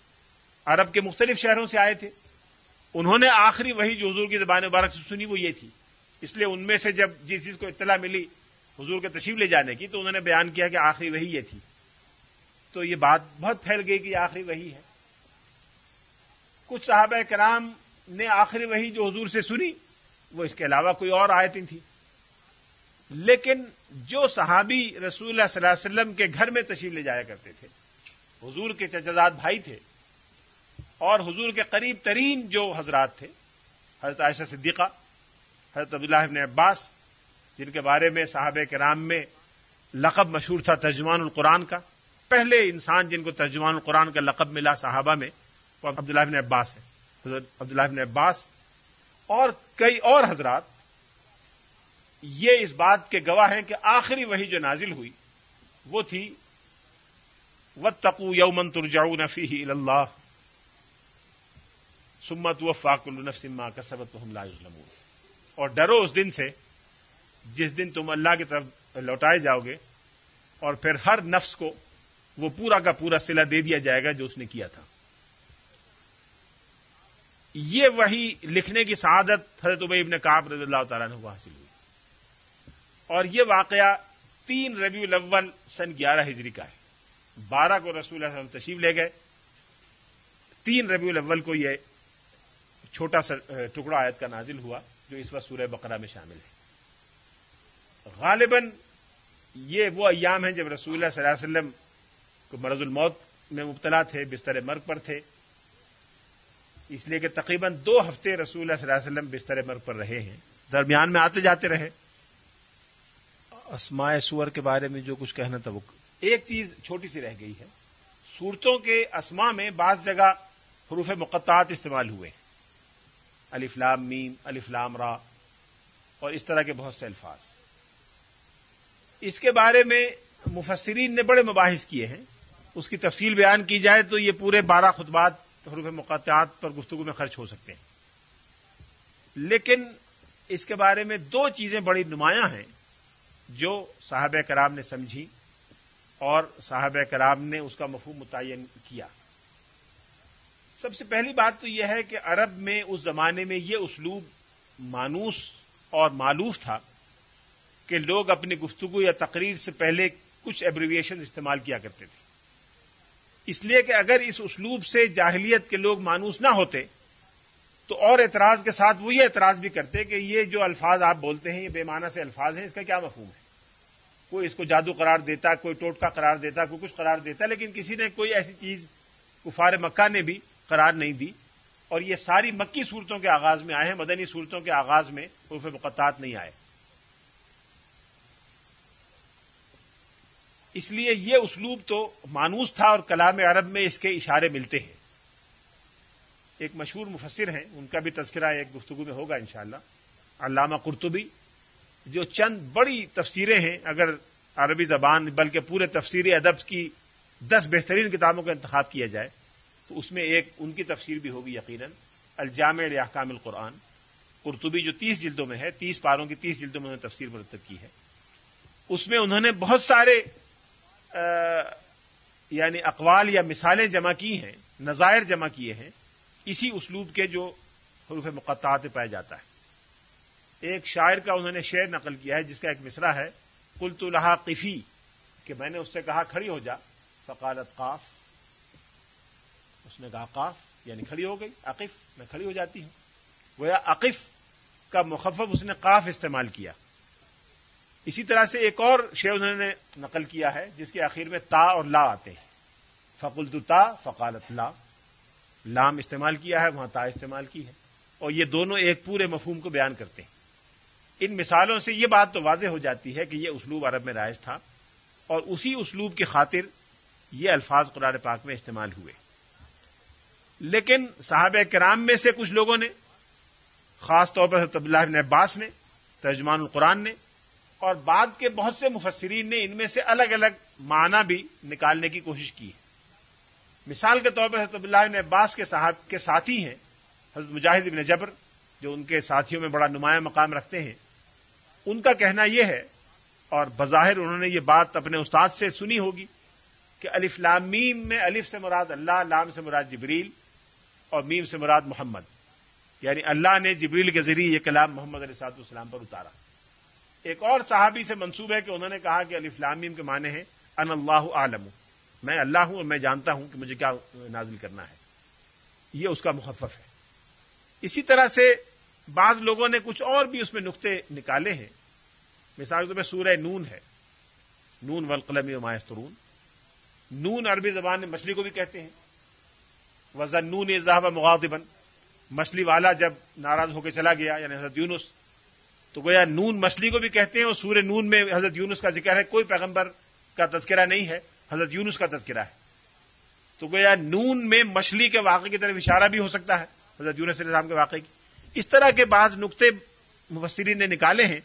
عرب کے مختلف شہروں سے آئے تھے۔ انہوں نے آخری وہی جو حضور کی زبان مبارک سے سنی وہ یہ تھی۔ اس لیے ان میں سے جب جس چیز کو اطلاع ملی حضور کے تشریف لے جانے کی، تو انہوں نے بیان کیا کہ آخری وہی یہ تھی۔ تو یہ بات بہت پھیل گئی کہ یہ آخری وہی ہے۔ کچھ صحابہ کرام نے آخری وہی جو حضور سے سنی، وہ اس کے علاوہ کوئی اور آیتیں تھیں۔ لیکن جو صحابی رسول اللہ صلی اللہ علیہ وسلم کے گھر میں تشریف لے جایا کرتے تھے، حضور کے چچزاد بھائی تھے اور حضور کے قریب ترین جو حضرات تھے، حضرت عائشہ صدیقہ، حضرت عبداللہ ابن عباس، جن کے بارے میں صحابہ کرام میں لقب مشہور تھا ترجمان القرآن کا۔ پہلے انسان جن کو ترجمان القرآن کا لقب ملا صحابہ میں، وہ عبداللہ ابن عباس ہے حضرت عبداللہ ابن عباس اور کئی اور حضرات یہ اس بات کے گواہ ہیں کہ آخری وہی جو نازل ہوئی وہ تھی و تقو یومن ترجاؤ نفی اللہ سمت و فاق النفسما کا سبت اور ڈرو اس دن سے جس دن تم اللہ کی طرف لوٹائے جاؤ گے اور پھر ہر نفس کو وہ پورا کا پورا سلا دے دیا جائے گا جو اس نے کیا تھا۔ یہ وہی لکھنے کی سعادت حضرت عبی ابن کاب رضی اللہ تعالیٰ نے حاصل ہوئی۔ اور یہ واقعہ تین ربیع الاول سن گیارہ ہجری کا ہے۔ بارہ کو رسول اللہ وسلم تشریف لے گئے۔ تین ربیع الاول کو یہ چھوٹا سا ٹکڑا آیت کا نازل ہوا جو اس وقت سورہ بقرہ میں شامل ہے۔ غالباً یہ وہ ایام ہیں جب رسول اللہ صلی اللہ علیہ وسلم کو مرض الموت میں مبتلا تھے، بستر مرگ پر تھے۔ اس لیے کہ تقریباً دو ہفتے رسول اللہ صلی اللہ علیہ وسلم بستر مرگ پر رہے ہیں۔ درمیان میں آتے جاتے رہے۔ اسماء سور کے بارے میں جو کچھ کہنا تھا وہ ایک چیز چھوٹی سی رہ گئی ہے۔ صورتوں کے اسما میں بعض جگہ حروف مقطعات استعمال ہوئے۔ الفلام میم الفلام را اور اس طرح کے بہت سے الفاظ۔ اس کے بارے میں مفسرین نے بڑے مباحث کیے ہیں۔ اس کی تفصیل بیان کی جائے تو یہ پورے بارہ خطبات حروف مقاطعات پر گفتگو میں خرچ ہو سکتے ہیں۔ لیکن اس کے بارے میں دو چیزیں بڑی نمایاں ہیں۔ جو صاحب کرام نے سمجھی اور صاحب کرام نے اس کا مفہوم متعین کیا۔ سب سے پہلی بات تو یہ ہے کہ عرب میں اس زمانے میں یہ اسلوب مانوس اور معلوف تھا کہ لوگ اپنی گفتگو یا تقریر سے پہلے کچھ ایبریویشن استعمال کیا کرتے تھے۔ اس لیے کہ اگر اس اسلوب سے جاہلیت کے لوگ مانوس نہ ہوتے تو اور اعتراض کے ساتھ وہ یہ اعتراض بھی کرتے کہ یہ جو الفاظ آپ بولتے ہیں یہ بے معنی سے الفاظ ہیں، اس کا کیا مفہوم ہے؟ کوئی اس کو جادو قرار دیتا، کوئی ٹوٹکا قرار دیتا، کوئی کچھ قرار دیتا، لیکن کسی نے کوئی ایسی چیز کفار مکہ نے بھی قرار نہیں دی اور یہ ساری مکی صورتوں کے آغاز میں آئے ہیں، مدنی صورتوں کے آغاز میں حروف مقطعات نہیں آئے۔ اس لیے یہ اسلوب تو مانوس تھا اور کلام عرب میں اس کے اشارے ملتے ہیں۔ ایک مشہور مفسر ہیں، ان کا بھی تذکرہ ایک گفتگو میں ہوگا انشاءاللہ۔ علامہ قرطبی، جو چند بڑی تفسیریں ہیں، اگر عربی زبان، بلکہ پورے تفسیری ادب کی دس بہترین کتابوں کا انتخاب کیا جائے، تو اس میں ایک ان کی تفسیر بھی ہوگی یقیناً، الجامع احکام القرآن۔ قرطبی جو تیس جلدوں میں ہے، تیس پاروں کی تیس جلدوں میں انہوں نے تفسیر مرتب کی ہے۔ اس میں انہوں نے بہت سارے یعنی اقوال یا مثالیں جمع کی ہیں، نظائر جمع کیے ہیں۔ اسی اسلوب کے جو حروف مقطعات پایا جاتا ہے۔ ایک شاعر کا انہوں نے شعر نقل کیا ہے، جس کا ایک مصرا ہے کل تو لہا قفی، کہ میں نے اس سے کہا کھڑی ہو جا۔ فقالت قاف۔ اس نے کہا قاف یعنی کھڑی ہو گئی، عقف، میں کھڑی ہو جاتی ہوں۔ وہ عقف کا مخفف اس نے قاف استعمال کیا۔ اسی طرح سے ایک اور شعر انہوں نے نقل کیا ہے، جس کے آخر میں تا اور لا آتے ہیں۔ فقلت تا، فقالت لا۔ لام استعمال کیا ہے، وہاں تا استعمال کی ہے۔ اور یہ دونوں ایک پورے مفہوم کو بیان کرتے ہیں۔ ان مثالوں سے یہ بات تو واضح ہو جاتی ہے کہ یہ اسلوب عرب میں رائج تھا۔ اور اسی اسلوب کی خاطر یہ الفاظ قرآن پاک میں استعمال ہوئے۔ لیکن صاحب کرام میں سے کچھ لوگوں نے، خاص طور پر طب اللہ عباس نے، ترجمان القرآن نے، اور بعد کے بہت سے مفسرین نے ان میں سے الگ الگ معنی بھی نکالنے کی کوشش کی ہے۔ مثال کے طور پر حضرت اللہ عباس کے صاحب کے ساتھی ہیں، حضرت مجاہد ابن جبر، جو ان کے ساتھیوں میں بڑا نمایاں مقام رکھتے ہیں۔ ان کا کہنا یہ ہے، اور بظاہر انہوں نے یہ بات اپنے استاد سے سنی ہوگی کہ الف لام میم میں الف سے مراد اللہ، لام سے مراد جبریل، اور میم سے مراد محمد۔ یعنی اللہ نے جبریل کے ذریعے یہ کلام محمد علیہ صاحب السلام پر اتارا۔ ایک اور صحابی سے منسوب ہے کہ انہوں نے کہا کہ الف لام میم کے معنی ہے ان اللہ عالم میں اللہ ہوں اور میں جانتا ہوں کہ مجھے کیا نازل کرنا ہے۔ یہ اس کا مخفف ہے۔ اسی طرح سے بعض لوگوں نے کچھ اور بھی اس میں نقطے نکالے ہیں۔ مثال کے طور پہ سورہ نون ہے۔ نون والقلم و ماسترون نون عربی زبان میں مچھلی کو بھی کہتے ہیں۔ وزن نون اضاف مغادبن مچھلی والا جب ناراض ہو کے چلا گیا یعنی حضرت یونس، تو گویا نون مچھلی کو بھی کہتے ہیں اور سورہ نون میں حضرت یونس کا ذکر ہے۔ کوئی پیغمبر کا تذکرہ نہیں ہے۔ حضرت یونس کا تذکرہ ہے۔ تو گویا نون میں مچھلی کے واقعے کی طرف اشارہ بھی ہو سکتا ہے، حضرت یونس علیہ السلام کے واقعے کی۔ اس طرح کے بعض نقطے مفسرین نے نکالے ہیں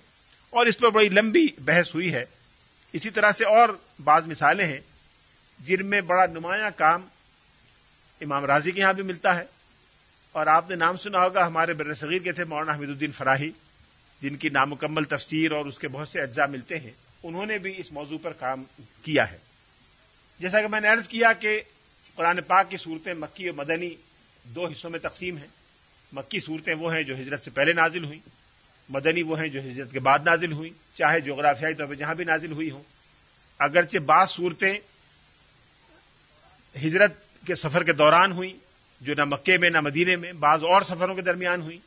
اور اس پر بڑی لمبی بحث ہوئی ہے۔ اسی طرح سے اور بعض مثالیں ہیں جن میں بڑا نمایاں کام امام راضی کے یہاں بھی ملتا ہے۔ اور آپ نے نام سنا ہوگا، ہمارے بر صغیر کے تھے مولانا حمید الدین فراہی، جن کی نامکمل تفسیر اور اس کے بہت سے اجزاء ملتے ہیں۔ انہوں نے بھی اس موضوع پر کام کیا ہے۔ جیسا کہ میں نے عرض کیا کہ قرآن پاک کی صورتیں مکی اور مدنی دو حصوں میں تقسیم ہیں۔ مکی صورتیں وہ ہیں جو ہجرت سے پہلے نازل ہوئیں، مدنی وہ ہیں جو ہجرت کے بعد نازل ہوئیں، چاہے جغرافیائی طور پہ جہاں بھی نازل ہوئی ہوں۔ اگرچہ بعض صورتیں ہجرت کے سفر کے دوران ہوئیں، جو نہ مکے میں، نہ مدینے میں، بعض اور سفروں کے درمیان ہوئی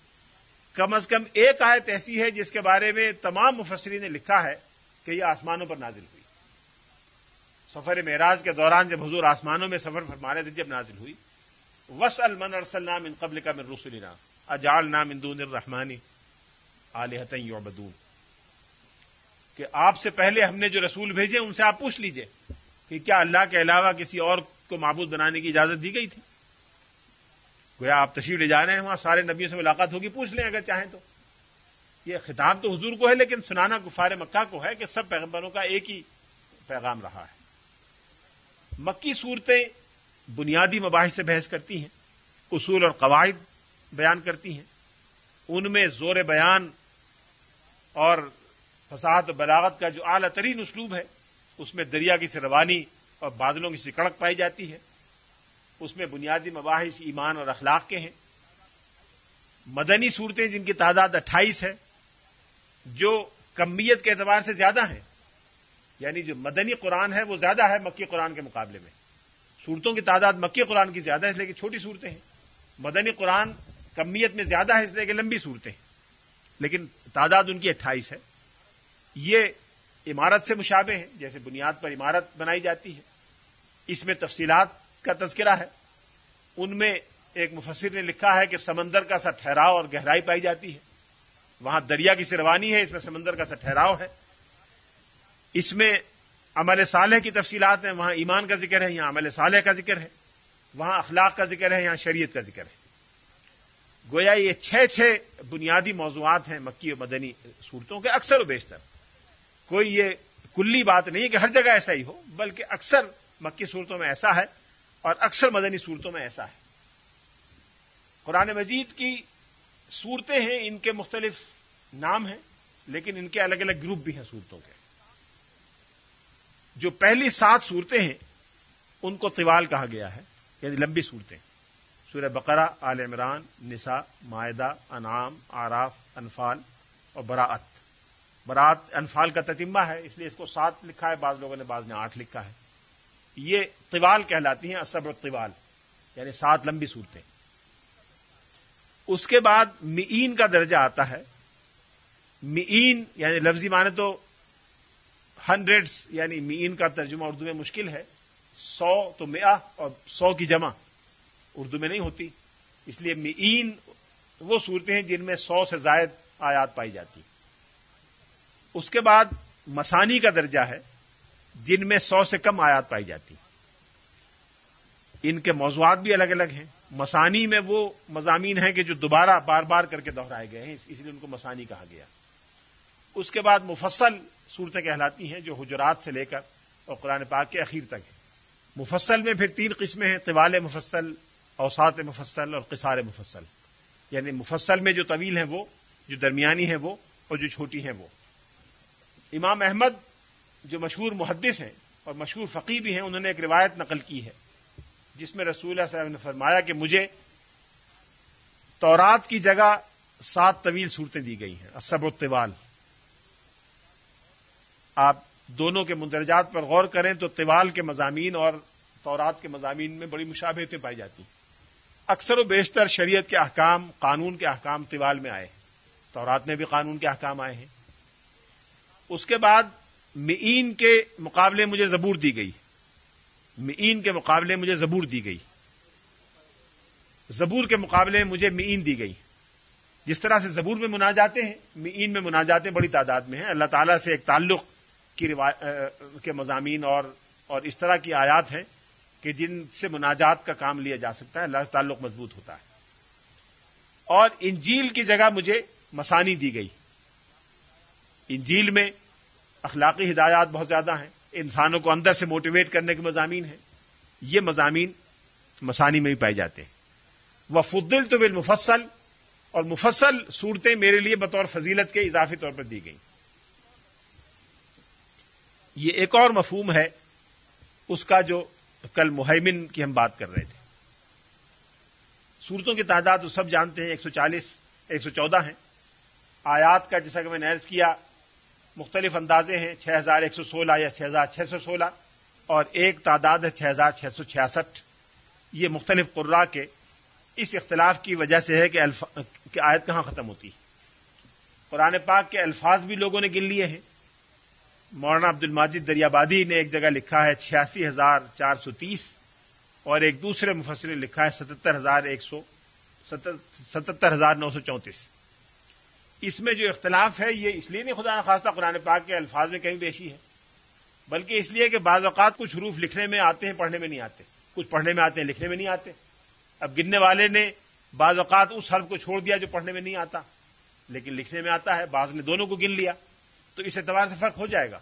کم از کم ایک آیت ایسی ہے جس کے بارے میں تمام مفسرین نے لکھا ہے کہ یہ آسمانوں پر نازل ہوئی۔ سفر معراج کے دوران جب حضور آسمانوں میں سفر فرما رہے تھے، جب نازل ہوئی وس المن ارسل نام ان قبل کا من رسولنا اجال نام اندون الرحمانی علیہ یعبدون کہ آپ سے پہلے ہم نے جو رسول بھیجے، ان سے آپ پوچھ لیجیے کہ کیا اللہ کے علاوہ کسی اور کو معبود بنانے کی اجازت دی گئی تھی؟ گویا آپ تشریف لے جا رہے ہیں، وہاں سارے نبیوں سے ملاقات ہوگی، پوچھ لیں اگر چاہیں تو۔ یہ خطاب تو حضور کو ہے، لیکن سنانا گفار مکہ کو ہے کہ سب پیغمبروں کا ایک ہی پیغام رہا ہے۔ مکی صورتیں بنیادی مباحث سے بحث کرتی ہیں، اصول اور قواعد بیان کرتی ہیں۔ ان میں زور بیان اور فساد بلاغت کا جو اعلی ترین اسلوب ہے، اس میں دریا کی سروانی اور بادلوں کی سکڑک پائی جاتی ہے۔ اس میں بنیادی مباحث ایمان اور اخلاق کے ہیں۔ مدنی صورتیں جن کی تعداد اٹھائیس ہے، جو کمیت کے اعتبار سے زیادہ ہیں یعنی جو مدنی قرآن ہے وہ زیادہ ہے مکی قرآن کے مقابلے میں۔ صورتوں کی تعداد مکی قرآن کی زیادہ ہے اس لیے کہ چھوٹی صورتیں ہیں۔ مدنی قرآن کمیت میں زیادہ ہے اس لیے کہ لمبی صورتیں ہیں۔ لیکن تعداد ان کی اٹھائیس ہے۔ یہ عمارت سے مشابہ ہیں، جیسے بنیاد پر عمارت بنائی جاتی ہے۔ اس میں تفصیلات کا تذکرہ ہے۔ ان میں ایک مفسر نے لکھا ہے کہ سمندر کا سا ٹھہراؤ اور گہرائی پائی جاتی ہے۔ وہاں دریا کی سروانی ہے، اس میں سمندر کا سا ٹھہراؤ ہے۔ اس میں عمل صالح کی تفصیلات ہیں، وہاں ایمان کا ذکر ہے، یہاں عمل صالح کا ذکر ہے، وہاں اخلاق کا ذکر ہے، یہاں شریعت کا ذکر ہے۔ گویا یہ چھ چھ بنیادی موضوعات ہیں مکی و مدنی صورتوں کے اکثر و بیشتر۔ کوئی یہ کلی بات نہیں کہ ہر جگہ ایسا ہی ہو، بلکہ اکثر مکی صورتوں میں ایسا ہے اور اکثر مدنی صورتوں میں ایسا ہے۔ قرآن مجید کی صورتیں ہیں، ان کے مختلف نام ہیں، لیکن ان کے الگ الگ گروپ بھی ہیں صورتوں کے۔ جو پہلی سات صورتیں ہیں، ان کو طوال کہا گیا ہے یعنی لمبی صورتیں۔ سورہ بقرہ، آل عمران، نساء معدہ انعام آراف انفال اور براعت۔ برات انفال کا تتمہ ہے، اس لیے اس کو سات لکھا ہے، بعض لوگوں نے بعض نے آٹھ لکھا ہے۔ یہ طوال کہلاتی ہیں اسبر طوال یعنی سات لمبی صورتیں۔ اس کے بعد مئین کا درجہ آتا ہے۔ مئین یعنی لفظی معنی تو ہنڈریڈس یعنی مئین کا ترجمہ اردو میں مشکل ہے، سو تو میا اور سو کی جمع اردو میں نہیں ہوتی۔ اس لیے مئین وہ صورتیں ہیں جن میں سو سے زائد آیات پائی جاتی۔ اس کے بعد مسانی کا درجہ ہے جن میں سو سے کم آیات پائی جاتی۔ ان کے موضوعات بھی الگ الگ ہیں۔ مسانی میں وہ مضامین ہیں کہ جو دوبارہ بار بار کر کے دہرائے گئے ہیں، اس لیے ان کو مسانی کہا گیا۔ اس کے بعد مفصل صورتیں کہلاتی ہیں جو حجرات سے لے کر اور قرآن پاک کے اخیر تک ہے مفصل میں پھر تین قسمیں ہیں، طوال مفصل اوسات مفصل اور قصار مفصل۔ یعنی مفصل میں جو طویل ہیں وہ، جو درمیانی ہیں وہ اور جو چھوٹی ہیں وہ۔ امام احمد جو مشہور محدث ہیں اور مشہور فقی بھی ہیں، انہوں نے ایک روایت نقل کی ہے، جس میں رسول اللہ صاحب نے فرمایا کہ مجھے تورات کی جگہ سات طویل صورتیں دی گئی ہیں اسب و طوال آپ دونوں کے مندرجات پر غور کریں تو طوال کے مضامین اور تورات کے مضامین میں بڑی مشابہتیں پائی جاتی ہیں۔ اکثر و بیشتر شریعت کے احکام قانون کے احکام طوال میں آئے ہیں۔ تورات میں بھی قانون کے احکام آئے ہیں۔ اس کے بعد معین کے مقابلے مجھے زبور دی گئی۔ معین کے مقابلے مجھے زبور دی گئی۔ زبور کے مقابلے مجھے معین دی گئی۔ جس طرح سے زبور میں منا جاتے ہیں، معین میں منا جاتے بڑی تعداد میں ہیں۔ اللہ تعالیٰ سے ایک تعلق کی کے مضامین اور اور اس طرح کی آیات ہیں کہ جن سے مناجات کا کام لیا جا سکتا ہے، اللہ تعلق مضبوط ہوتا ہے۔ اور انجیل کی جگہ مجھے مسانی دی گئی۔ انجیل میں اخلاقی ہدایات بہت زیادہ ہیں، انسانوں کو اندر سے موٹیویٹ کرنے کے مضامین ہیں۔ یہ مضامین مسانی میں بھی پائے جاتے ہیں۔ وہ فدل تو بال مفصل اور مفصل صورتیں میرے لیے بطور فضیلت کے اضافی طور پر دی گئیں۔ یہ ایک اور مفہوم ہے اس کا جو کل مہمن کی ہم بات کر رہے تھے۔ صورتوں کی تعداد تو سب جانتے ہیں ایک سو چالیس ایک سو چودہ ہیں۔ آیات کا جیسا کہ میں نے عرض کیا مختلف اندازے ہیں چھ ہزار ایک سو سولہ یا چھ ہزار چھ سو سولہ اور ایک تعداد ہے چھ ہزار چھ سو چھیاسٹھ۔ یہ مختلف قرا کے اس اختلاف کی وجہ سے ہے کہ, الف... کہ آیت کہاں ختم ہوتی۔ ہے قرآن پاک کے الفاظ بھی لوگوں نے گن لیے ہیں۔ مولانا عبد الماجد دریابادی نے ایک جگہ لکھا ہے چھیاسی ہزار چار سو تیس اور ایک دوسرے مفسر نے لکھا ہے ستہتر ہزار ایک سو ستہتر ہزار نو سو چونتیس۔ اس میں جو اختلاف ہے، یہ اس لیے نہیں خدا نخواستہ قرآن پاک کے الفاظ میں کہیں بیشی ہے، بلکہ اس لیے کہ بعض اوقات کچھ حروف لکھنے میں آتے ہیں، پڑھنے میں نہیں آتے۔ کچھ پڑھنے میں آتے ہیں، لکھنے میں نہیں آتے۔ اب گننے والے نے بعض اوقات اس حرف کو چھوڑ دیا جو پڑھنے میں نہیں آتا، لیکن لکھنے میں آتا ہے، بعض نے دونوں کو گن لیا۔ تو اس اعتبار سے فرق ہو جائے گا۔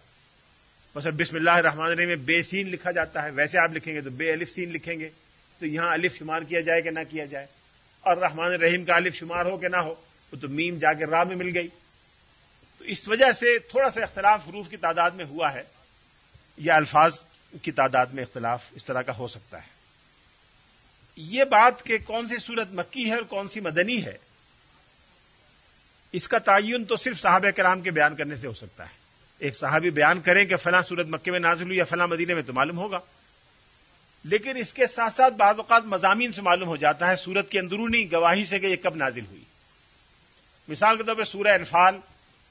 بس بسم اللہ الرحمن الرحیم میں بے سین لکھا جاتا ہے، ویسے آپ لکھیں گے تو بے الف سین لکھیں گے۔ تو یہاں الف شمار کیا جائے کہ نہ کیا جائے۔ اور رحمان الرحیم کا الف شمار ہو کہ نہ ہو، وہ تو میم جا کے راہ میں مل گئی۔ تو اس وجہ سے تھوڑا سا اختلاف حروف کی تعداد میں ہوا ہے، یا الفاظ کی تعداد میں اختلاف اس طرح کا ہو سکتا ہے۔ یہ بات کہ کون سی صورت مکی ہے اور کون سی مدنی ہے اس کا تعین تو صرف صحابہ کرام کے بیان کرنے سے ہو سکتا ہے۔ ایک صحابی بیان کریں کہ فلاں صورت مکے میں نازل ہوئی یا فلاں مدینے میں تو معلوم ہوگا۔ لیکن اس کے ساتھ ساتھ بعض اوقات مضامین سے معلوم ہو جاتا ہے سورت کی اندرونی گواہی سے کہ یہ کب نازل ہوئی۔ مثال کے طور پہ سورہ انفال،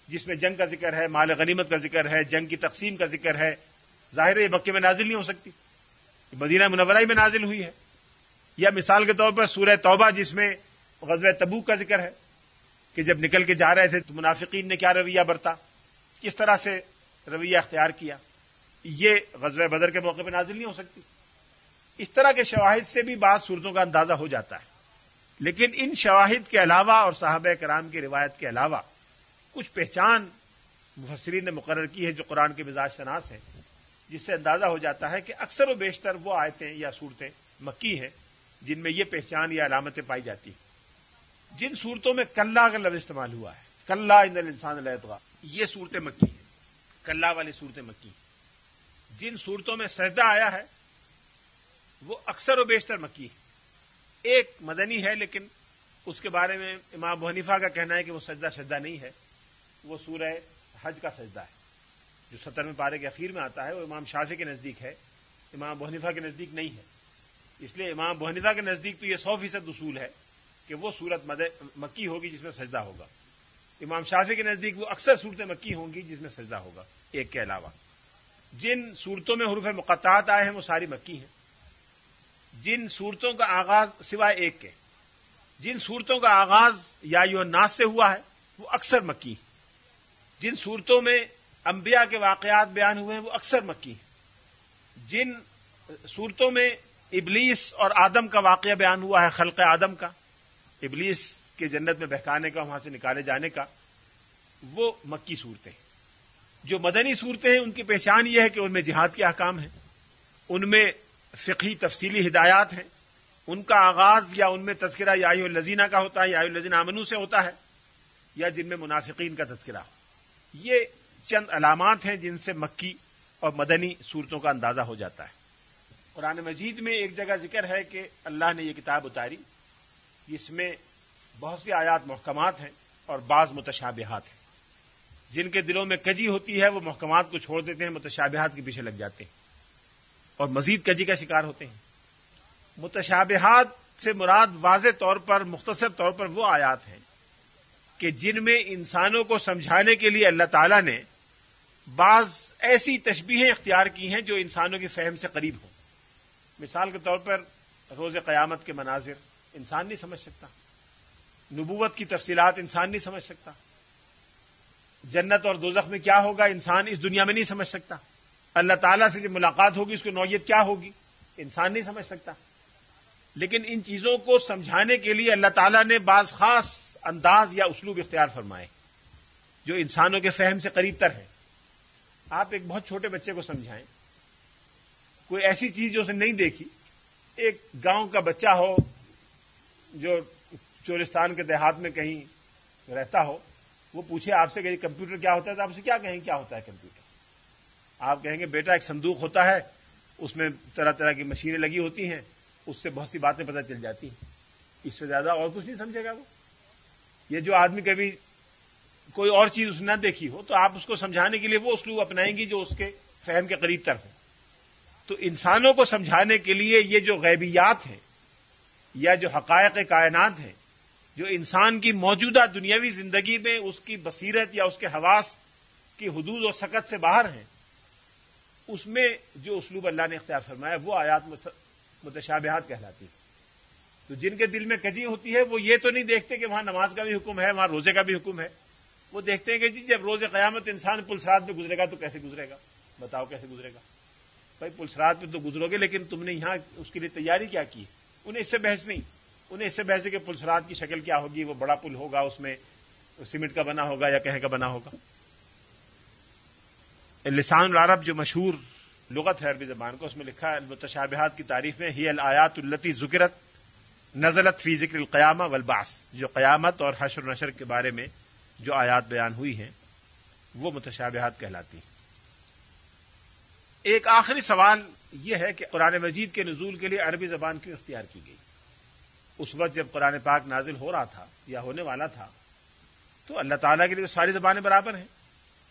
جس میں جنگ کا ذکر ہے، مال غنیمت کا ذکر ہے، جنگ کی تقسیم کا ذکر ہے، ظاہر یہ مکے میں نازل نہیں ہو سکتی۔ مدینہ منورائی میں نازل ہوئی ہے۔ یا مثال کے طور پر سورہ توبہ، جس میں غزوہ تبو کا ذکر ہے۔ کہ جب نکل کے جا رہے تھے تو منافقین نے کیا رویہ برتا؟ کس طرح سے رویہ اختیار کیا؟ یہ غزوہ بدر کے موقع پہ نازل نہیں ہو سکتی۔ اس طرح کے شواہد سے بھی بعض صورتوں کا اندازہ ہو جاتا ہے۔ لیکن ان شواہد کے علاوہ اور صحابہ کرام کی روایت کے علاوہ کچھ پہچان مفسرین نے مقرر کی ہے جو قرآن کے مزاج شناس ہیں، جس سے اندازہ ہو جاتا ہے کہ اکثر و بیشتر وہ آیتیں یا صورتیں مکی ہیں جن میں یہ پہچان یا علامتیں پائی جاتی ہیں۔ جن صورتوں میں کلّا کا لفظ استعمال ہوا ہے۔ کلّا ان انسان الحتغا یہ صورتیں مکی ہیں۔ کلّا والی صورتیں مکی جن صورتوں میں سجدہ آیا ہے، وہ اکثر و بیشتر مکی ہے ایک مدنی ہے، لیکن اس کے بارے میں امام بحنیفہ کا کہنا ہے کہ وہ سجدہ سجدہ نہیں ہے۔ وہ سورہ حج کا سجدہ ہے، جو سترویں پارے کے اخیر میں آتا ہے۔ وہ امام شافی کے نزدیک ہے۔ امام بحنیفہ کے نزدیک نہیں ہے۔ اس لیے امام بحنیفہ کے نزدیک تو یہ سو فیصد اصول ہے۔ کہ وہ سورت مکی ہوگی جس میں سجدہ ہوگا۔ امام شافی کے نزدیک وہ اکثر صورتیں مکی ہوں گی جس میں سجدہ ہوگا، ایک کے علاوہ۔ جن صورتوں میں حروف مقطعات آئے ہیں وہ ساری مکی ہیں۔ جن صورتوں کا آغاز سوائے ایک کے۔ جن صورتوں کا آغاز یا یو ناس سے ہوا ہے، وہ اکثر مکی جن صورتوں میں انبیاء کے واقعات بیان ہوئے ہیں، وہ اکثر مکی ہیں۔ جن صورتوں میں ابلیس اور آدم کا واقعہ بیان ہوا ہے، خلق آدم کا ابلیس کے جنت میں بہکانے کا، وہاں سے نکالے جانے کا، وہ مکی صورتیں جو مدنی صورتیں ہیں، ان کی پہچان یہ ہے کہ ان میں جہاد کے احکام ہیں، ان میں فقہی تفصیلی ہدایات ہیں۔ ان کا آغاز یا ان میں تذکرہ یا الزینہ کا ہوتا ہے، یا الزین امنو سے ہوتا ہے، یا جن میں منافقین کا تذکرہ ہو۔ یہ چند علامات ہیں جن سے مکی اور مدنی صورتوں کا اندازہ ہو جاتا ہے۔ قرآن مجید میں ایک جگہ ذکر ہے کہ اللہ نے یہ کتاب اتاری۔ جس میں بہت سی آیات محکمات ہیں اور بعض متشابہات ہیں۔ جن کے دلوں میں کجی ہوتی ہے، وہ محکمات کو چھوڑ دیتے ہیں، متشابہات کے پیچھے لگ جاتے ہیں۔ اور مزید کجی کا شکار ہوتے ہیں۔ متشابہات سے مراد واضح طور پر، مختصر طور پر وہ آیات ہیں کہ جن میں انسانوں کو سمجھانے کے لیے اللہ تعالی نے بعض ایسی تشبیہیں اختیار کی ہیں جو انسانوں کی فہم سے قریب ہوں۔ مثال کے طور پر، روز قیامت کے مناظر۔ انسان نہیں سمجھ سکتا۔ نبوت کی تفصیلات انسان نہیں سمجھ سکتا۔ جنت اور دوزخ میں کیا ہوگا؟ انسان اس دنیا میں نہیں سمجھ سکتا۔ اللہ تعالیٰ سے جب ملاقات ہوگی، اس کی نوعیت کیا ہوگی؟ انسان نہیں سمجھ سکتا۔ لیکن ان چیزوں کو سمجھانے کے لیے اللہ تعالیٰ نے بعض خاص انداز یا اسلوب اختیار فرمائے، جو انسانوں کے فہم سے قریب تر ہے آپ ایک بہت چھوٹے بچے کو سمجھائیں۔ کوئی ایسی چیز جو اسے نہیں دیکھی، ایک گاؤں کا بچہ ہو جو چورستان کے دیہات میں کہیں رہتا ہو، وہ پوچھے آپ سے کہ کمپیوٹر کیا ہوتا ہے، تو آپ سے کیا کہیں، کیا ہوتا ہے کمپیوٹر؟ آپ کہیں گے بیٹا ایک صندوق ہوتا ہے، اس میں طرح طرح کی مشینیں لگی ہوتی ہیں، اس سے بہت سی باتیں پتہ چل جاتی ہیں۔ اس سے زیادہ اور کچھ نہیں سمجھے گا وہ۔ یہ جو آدمی کبھی کوئی اور چیز اس نے نہ دیکھی ہو، تو آپ اس کو سمجھانے کے لیے وہ اسلوب اپنائیں گی جو اس کے فہم کے قریب تر ہو۔ تو انسانوں کو سمجھانے کے لیے یہ جو غیبیات ہیں یا جو حقائق کائنات ہیں، جو انسان کی موجودہ دنیاوی زندگی میں اس کی بصیرت یا اس کے حواس کی حدود اور سکت سے باہر ہیں، اس میں جو اسلوب اللہ نے اختیار فرمایا، وہ آیات متشابہات کہلاتی تو جن کے دل میں کجی ہوتی ہے، وہ یہ تو نہیں دیکھتے کہ وہاں نماز کا بھی حکم ہے، وہاں روزے کا بھی حکم ہے۔ وہ دیکھتے ہیں کہ جی جب روز قیامت انسان پلسرات میں گزرے گا تو کیسے گزرے گا؟ بتاؤ کیسے گزرے گا؟ بھائی پلسرات میں تو گزرو گے، لیکن تم نے یہاں اس کے لیے تیاری کیا کی انہیں اس سے بحث نہیں۔ انہیں اس سے بحث ہے کہ پلسرات کی شکل کیا ہوگی، وہ بڑا پل ہوگا، اس میں سیمنٹ کا بنا ہوگا یا کہیں کا بنا ہوگا۔ لسان العرب جو مشہور لغت ہے عربی زبان کو، اس میں لکھا ہے، المتشابہات کی تعریف میں، ہی الآیات التی ذکرت نزلت فی ذکر القیامہ والبعث. جو قیامت اور حشر و نشر کے بارے میں جو آیات بیان ہوئی ہیں، وہ متشابہات کہلاتی ہیں۔ ایک آخری سوال یہ ہے کہ قرآن مجید کے نزول کے لیے عربی زبان کیوں اختیار کی گئی؟ اس وقت جب قرآن پاک نازل ہو رہا تھا یا ہونے والا تھا، تو اللہ تعالیٰ کے لیے تو ساری زبانیں برابر ہیں۔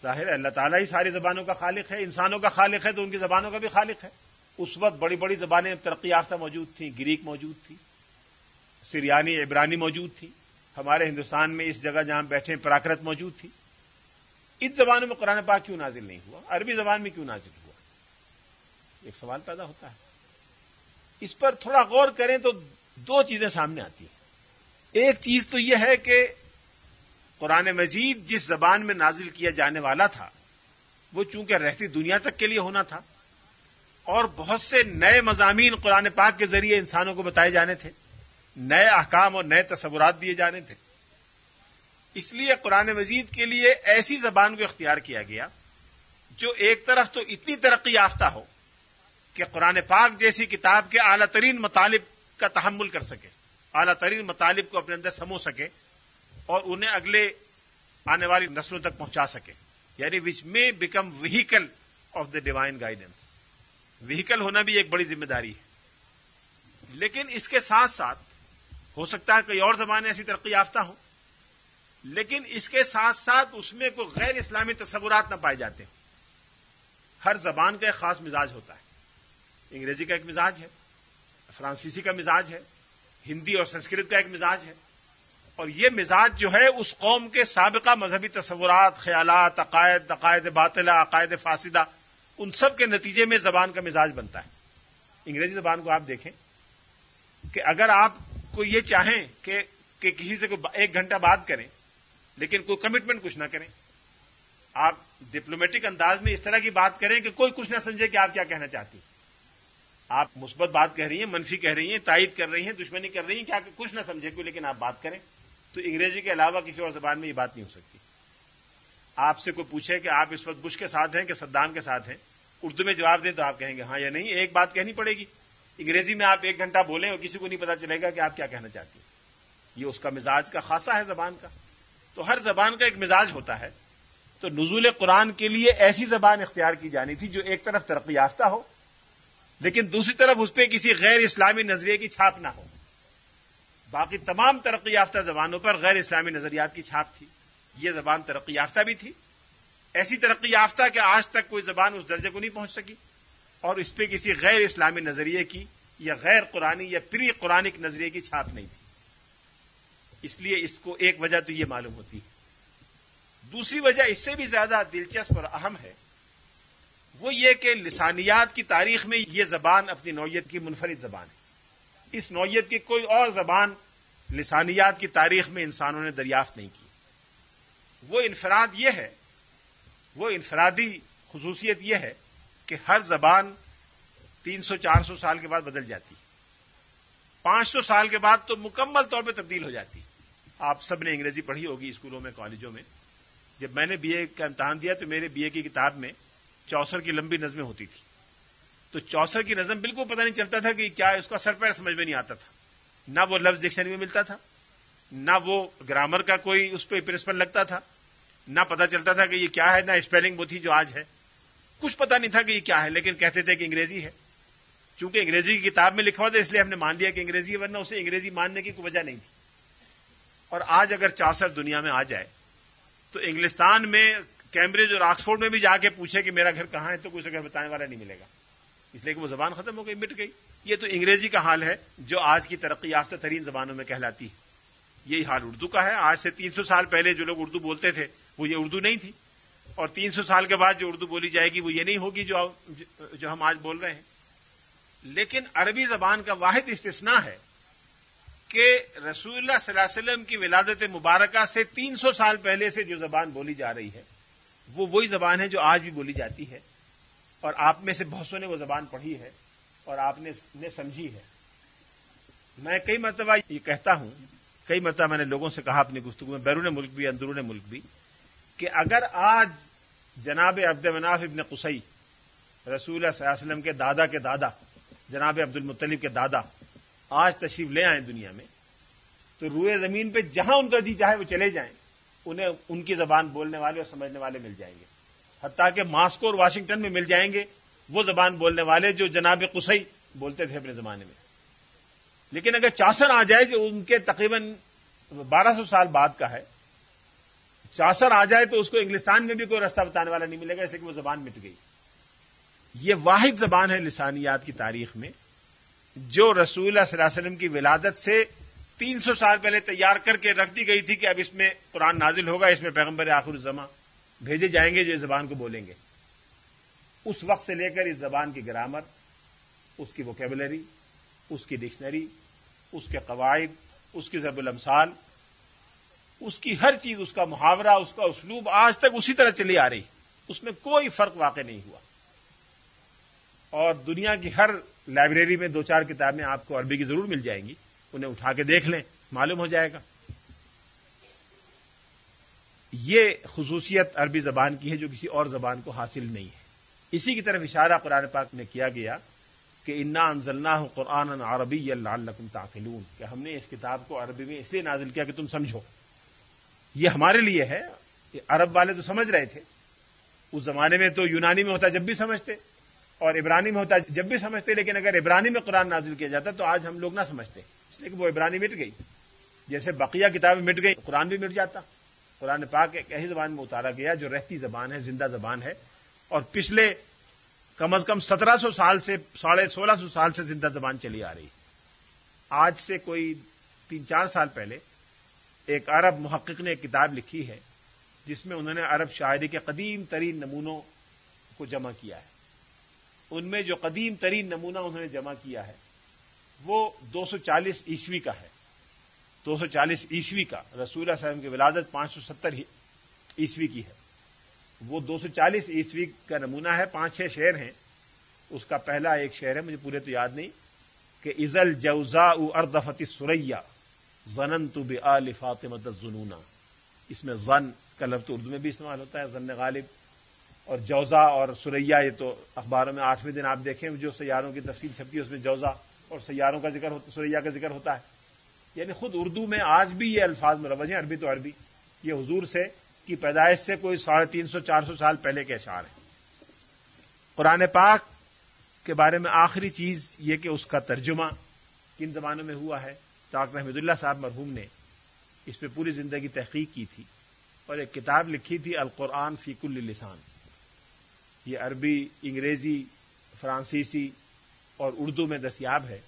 ظاہر ہے، اللہ تعالیٰ ہی ساری زبانوں کا خالق ہے، انسانوں کا خالق ہے تو ان کی زبانوں کا بھی خالق ہے۔ اس وقت بڑی بڑی زبانیں ترقی یافتہ موجود تھیں، گریک موجود تھی، سریانی عبرانی موجود تھی۔ ہمارے ہندوستان میں اس جگہ جہاں بیٹھے پراکرت موجود تھی۔ اس زبانوں میں قرآن پاک کیوں نازل نہیں ہوا؟ عربی زبان میں کیوں نازل ہوا ایک سوال پیدا ہوتا ہے۔ اس پر تھوڑا غور کریں تو دو چیزیں سامنے آتی ہیں۔ ایک چیز تو یہ ہے کہ قرآن مجید جس زبان میں نازل کیا جانے والا تھا، وہ چونکہ رہتی دنیا تک کے لیے ہونا تھا، اور بہت سے نئے مضامین قرآن پاک کے ذریعے انسانوں کو بتائے جانے تھے، نئے احکام اور نئے تصورات دیے جانے تھے۔ اس لیے قرآن مجید کے لیے ایسی زبان کو اختیار کیا گیا جو ایک طرف تو اتنی ترقی یافتہ ہو کہ قرآن پاک جیسی کتاب کے اعلیٰ ترین مطالب کا تحمل کر سکے، اعلیٰ ترین مطالب کو اپنے اندر سمو سکے اور انہیں اگلے آنے والی نسلوں تک پہنچا سکے۔ یعنی وچ میں become vehicle of the divine guidance vehicle ہونا بھی ایک بڑی ذمہ داری ہے۔ لیکن اس کے ساتھ ساتھ ہو سکتا ہے کئی اور زبانیں ایسی ترقی یافتہ ہوں، لیکن اس کے ساتھ ساتھ اس میں کوئی غیر اسلامی تصورات نہ پائے جاتے۔ ہر زبان کا ایک خاص مزاج ہوتا ہے۔ انگریزی کا ایک مزاج ہے، فرانسیسی کا مزاج ہے، ہندی اور سنسکرت کا ایک مزاج ہے۔ اور یہ مزاج جو ہے، اس قوم کے سابقہ مذہبی تصورات، خیالات، عقائد عقائد باطلہ، عقائد فاسدہ، ان سب کے نتیجے میں زبان کا مزاج بنتا ہے۔ انگریزی زبان کو آپ دیکھیں کہ اگر آپ کو یہ چاہیں کہ کہ کسی سے کوئی ایک گھنٹہ بات کریں، لیکن کوئی کمٹمنٹ کچھ نہ کریں، آپ ڈپلومیٹک انداز میں اس طرح کی بات کریں کہ کوئی کچھ نہ سمجھے کہ آپ کیا کہنا چاہتی ہیں۔ آپ مثبت بات کہہ رہی ہیں، منفی کہہ رہی ہیں، تائید کر رہی ہیں، دشمنی کر رہی ہیں، کیا کچھ نہ سمجھے کوئی، لیکن آپ بات کریں۔ تو انگریزی کے علاوہ کسی اور زبان میں یہ بات نہیں ہو سکتی۔ آپ سے کوئی پوچھے کہ آپ اس وقت بش کے ساتھ ہیں کہ صدام کے ساتھ ہیں؟ اردو میں جواب دیں تو آپ کہیں گے ہاں یا نہیں، ایک بات کہنی پڑے گی۔ انگریزی میں آپ ایک گھنٹہ بولیں اور کسی کو نہیں پتا چلے گا کہ آپ کیا کہنا چاہتی ہیں۔ یہ اس کا مزاج کا خاصا ہے زبان کا۔ تو ہر زبان کا ایک مزاج ہوتا ہے۔ تو نزول قرآن کے لیے ایسی زبان اختیار کی جانی تھی جو ایک طرف ترقی یافتہ ہو لیکن دوسری طرف اس پہ کسی غیر اسلامی نظریے کی چھاپ نہ ہو۔ باقی تمام ترقی یافتہ زبانوں پر غیر اسلامی نظریات کی چھاپ تھی۔ یہ زبان ترقی یافتہ بھی تھی۔ ایسی ترقی یافتہ کہ آج تک کوئی زبان اس درجے کو نہیں پہنچ سکی۔ اور اس پہ کسی غیر اسلامی نظریے کی یا غیر قرآنی یا پری قرآنک نظریے کی چھاپ نہیں تھی۔ اس لیے اس کو ایک وجہ تو یہ معلوم ہوتی ہے۔ دوسری وجہ اس سے بھی زیادہ دلچسپ اور اہم ہے وہ یہ کہ لسانیات کی تاریخ میں یہ زبان اپنی نوعیت کی منفرد زبان ہے۔ اس نوعیت کی کوئی اور زبان لسانیات کی تاریخ میں انسانوں نے دریافت نہیں کی۔ وہ انفراد یہ ہے، وہ انفرادی خصوصیت یہ ہے کہ ہر زبان تین سو چار سو سال کے بعد بدل جاتی پانچ سو سال کے بعد تو مکمل طور پہ تبدیل ہو جاتی آپ سب نے انگریزی پڑھی ہوگی اسکولوں میں، کالجوں میں۔ جب میں نے بی اے کا امتحان دیا تو میرے بی اے کی کتاب میں چوسر کی لمبی نظمیں ہوتی تھی تو چوسر کی نظم بالکل پتہ نہیں چلتا تھا کہ کیا اس کا سر پیر سمجھ میں نہیں آتا تھا۔ نہ وہ لفظ ڈکشنری میں ملتا تھا، نہ وہ گرامر کا کوئی اس پہ پرنسپل لگتا تھا۔ نہ پتا چلتا تھا کہ یہ کیا ہے، نہ اسپیلنگ وہ تھی جو آج ہے۔ کچھ پتا نہیں تھا کہ یہ کیا ہے، لیکن کہتے تھے کہ انگریزی ہے۔ چونکہ انگریزی کی کتاب میں لکھا ہوا تھا، اس لیے ہم نے مان لیا کہ انگریزی ورنہ اسے انگریزی ماننے کی کوئی وجہ نہیں تھی۔ اور آج اگر چاسر دنیا میں آ جائے، تو انگلستان میں کیمبرج اور آکسفورڈ میں بھی جا کے پوچھے کہ میرا گھر کہاں ہے، تو کچھ گھر بتانے والا نہیں ملے گا۔ اس لیے کہ وہ زبان ختم ہو گئی، مٹ گئی۔ یہ تو انگریزی کا حال ہے جو آج کی ترقی یافتہ ترین زبانوں میں کہلاتی ہے۔ یہی حال اردو کا ہے۔ آج سے تین سو سال پہلے جو لوگ اردو بولتے تھے، وہ یہ اردو نہیں تھی۔ اور تین سو سال کے بعد جو اردو بولی جائے گی، وہ یہ نہیں ہوگی جو جو ہم آج بول رہے ہیں۔ لیکن عربی زبان کا واحد استثناء ہے کہ رسول اللہ صلی اللہ علیہ وسلم کی ولادت مبارکہ سے تین سو سال پہلے سے جو زبان بولی جا رہی ہے وہ وہی زبان ہے جو آج بھی بولی جاتی ہے اور آپ میں سے بہت سو نے وہ زبان پڑھی ہے اور آپ نے سمجھی ہے۔ میں کئی مرتبہ یہ کہتا ہوں، کئی مرتبہ میں نے لوگوں سے کہا اپنی گفتگو میں، بیرون ملک بھی، اندرون ملک بھی، کہ اگر آج جناب عبد مناف ابن قسئی رسول اللہ صلی اللہ علیہ وسلم کے دادا کے دادا، جناب عبد المطلیب کے دادا، آج تشریف لے آئیں دنیا میں، تو روئے زمین پہ جہاں ان کا جی چاہے وہ چلے جائیں۔ انہیں ان کی زبان بولنے والے اور سمجھنے والے مل جائیں گے۔ حتیٰ کہ ماسکو اور واشنگٹن میں مل جائیں گے وہ زبان بولنے والے جو جناب قسئی بولتے تھے اپنے زمانے میں۔ لیکن اگر چاسر آ جائے جو ان کے تقریباً بارہ سو سال بعد کا ہے، چاسر آ جائے تو اس کو انگلستان میں بھی کوئی رستہ بتانے والا نہیں ملے گا اس لیے کہ وہ زبان مٹ گئی۔ یہ واحد زبان ہے لسانیات کی تاریخ میں، جو رسول اللہ صلی اللہ علیہ وسلم کی ولادت سے تین سو سال پہلے تیار کر کے رکھ دی گئی تھی کہ اب اس میں قرآن نازل ہوگا، اس میں پیغمبر آخر الزما بھیجے جائیں گے جو اس زبان کو بولیں گے۔ اس وقت سے لے کر اس زبان کی گرامر، اس کی ووکیبلری اس کی ڈکشنری اس کے قواعد، اس کی ضرب الامثال، اس کی ہر چیز، اس کا محاورہ، اس کا اسلوب آج تک اسی طرح چلی آ رہی۔ اس میں کوئی فرق واقع نہیں ہوا۔ اور دنیا کی ہر لائبریری میں دو چار کتابیں آپ کو عربی کی ضرور مل جائیں گی۔ انہیں اٹھا کے دیکھ لیں، معلوم ہو جائے گا۔ یہ خصوصیت عربی زبان کی ہے جو کسی اور زبان کو حاصل نہیں ہے۔ اسی کی طرف اشارہ قرآن پاک میں کیا گیا کہ انا انزلنا قرآن عربی اللہ تاخلون کہ ہم نے اس کتاب کو عربی میں اس لیے نازل کیا کہ تم سمجھو۔ یہ ہمارے لیے ہے عرب والے تو سمجھ رہے تھے۔ اس زمانے میں تو یونانی میں ہوتا جب بھی سمجھتے، اور عبرانی میں ہوتا جب بھی سمجھتے، لیکن اگر عبرانی میں قرآن نازل کیا جاتا تو آج ہم لوگ نہ سمجھتے۔ اس لیے کہ وہ عبرانی مٹ گئی۔ جیسے بقیہ کتابیں مٹ گئی، قرآن بھی مٹ جاتا۔ قرآن پاک ایک ایسی زبان میں اتارا گیا جو رہتی زبان ہے، زندہ زبان ہے۔ اور پچھلے کم از کم سترہ سو سال سے، ساڑھے سولہ سو سال سے زندہ زبان چلی آ رہی۔ آج سے کوئی تین چار سال پہلے ایک عرب محقق نے ایک کتاب لکھی ہے، جس میں انہوں نے عرب شاعری کے قدیم ترین نمونوں کو جمع کیا ہے۔ ان میں جو قدیم ترین نمونہ انہوں نے جمع کیا ہے وہ دو سو چالیس عیسوی کا ہے۔ دو سو چالیس عیسوی کا، رسول اللہ صاحب کی ولادت پانچ سو ستر عیسوی کی ہے۔ وہ دو سو چالیس عیسوی کا نمونہ ہے، پانچ چھ شعر ہیں۔ اس کا پہلا ایک شعر ہے، مجھے پورے تو یاد نہیں، کہ ازل جوزا اردفتی سریا زنن تو بے فاطمت زنونا اس میں زن کا لفظ اردو میں بھی استعمال ہوتا ہے زن غالب۔ اور جوزا اور سریا یہ تو اخباروں میں آٹھویں دن آپ دیکھیں، جو سیاروں کی تفصیل چھپتی ہے، اس میں جوزا اور سیاروں کا ذکر ہوتا سریا کا ذکر ہوتا ہے۔ یعنی خود اردو میں آج بھی یہ الفاظ مروج ہیں، عربی تو عربی۔ یہ حضور سے کی پیدائش سے کوئی ساڑھے تین سو، چار سو سال پہلے کے اشعار ہیں۔ قرآن پاک کے بارے میں آخری چیز یہ کہ اس کا ترجمہ کن زمانوں میں ہوا ہے۔ ڈاکٹر احمد اللہ صاحب مرحوم نے اس پہ پوری زندگی تحقیق کی تھی اور ایک کتاب لکھی تھی، القرآن فیق السان یہ عربی، انگریزی، فرانسیسی اور اردو میں دستیاب ہے،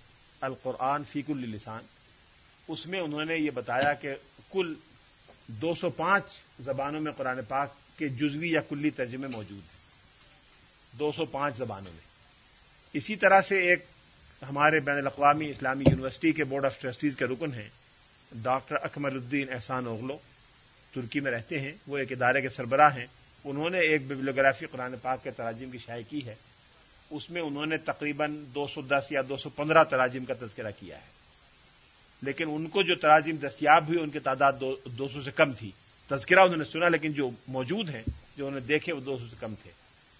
القرآن فیق السان اس میں انہوں نے یہ بتایا کہ کل دو سو پانچ زبانوں میں قرآن پاک کے جزوی یا کلی ترجمے موجود ہیں۔ دو سو پانچ زبانوں میں۔ اسی طرح سے ایک ہمارے بین الاقوامی اسلامی یونیورسٹی کے بورڈ آف ٹرسٹیز کے رکن ہیں۔ ڈاکٹر اکمل الدین احسان اوغلو ترکی میں رہتے ہیں، وہ ایک ادارے کے سربراہ ہیں۔ انہوں نے ایک بیبلیوگرافی قرآن پاک کے تراجم کی شائع کی ہے۔ اس میں انہوں نے تقریباً دو سو دس یا دو سو پندرہ تراجم کا تذکرہ کیا ہے۔ لیکن ان کو جو تراجم دستیاب ہوئی، ان کی تعداد دو سو سے کم تھی۔ تذکرہ انہوں نے سنا، لیکن جو موجود ہیں، جو انہوں نے دیکھے، وہ دو سو سے کم تھے۔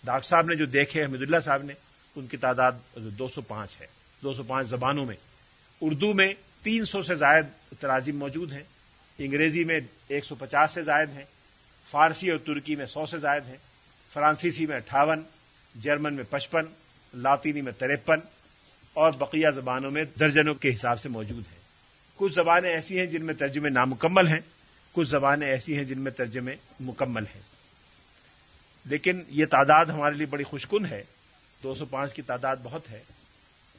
ڈاکٹر صاحب نے جو دیکھے حمید اللہ صاحب نے، ان کی تعداد دو سو پانچ ہے۔ دو سو پانچ زبانوں میں۔ اردو میں تین سو سے زائد تراجم موجود ہیں۔ انگریزی میں ایک سو پچاس سے زائد ہیں۔ فارسی اور ترکی میں سو سے زائد ہیں۔ فرانسیسی میں اٹھاون۔ جرمن میں پچپن۔ لاطینی میں ترپن اور بقیہ زبانوں میں درجنوں کے حساب سے موجود ہیں۔ کچھ زبانیں ایسی ہیں جن میں ترجمے نامکمل ہیں، کچھ زبانیں ایسی ہیں جن میں ترجمے مکمل ہیں۔ لیکن یہ تعداد ہمارے لیے بڑی خوشکن ہے۔ دو سو پانچ کی تعداد بہت ہے۔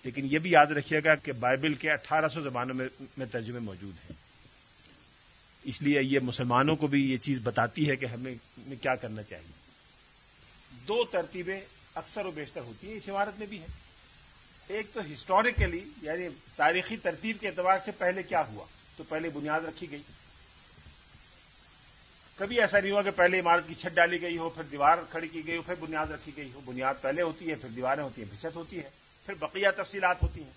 لیکن یہ بھی یاد رکھیے گا کہ بائبل کے اٹھارہ سو زبانوں میں ترجمے موجود ہیں۔ اس لیے یہ مسلمانوں کو بھی یہ چیز بتاتی ہے کہ ہمیں کیا کرنا چاہیے۔ دو ترتیبیں اکثر و بیشتر ہوتی ہیں، اس عمارت میں بھی ہے ایک تو ہسٹوریکلی یعنی تاریخی ترتیب کے اعتبار سے پہلے کیا ہوا؟ تو پہلے بنیاد رکھی گئی۔ کبھی ایسا نہیں ہوا کہ پہلے عمارت کی چھت ڈالی گئی ہو، پھر دیوار کھڑی کی گئی ہو، پھر بنیاد رکھی گئی ہو۔ بنیاد پہلے ہوتی ہے، پھر دیواریں ہوتی ہیں، پھر چھت ہوتی ہے پھر بقیہ تفصیلات ہوتی ہیں۔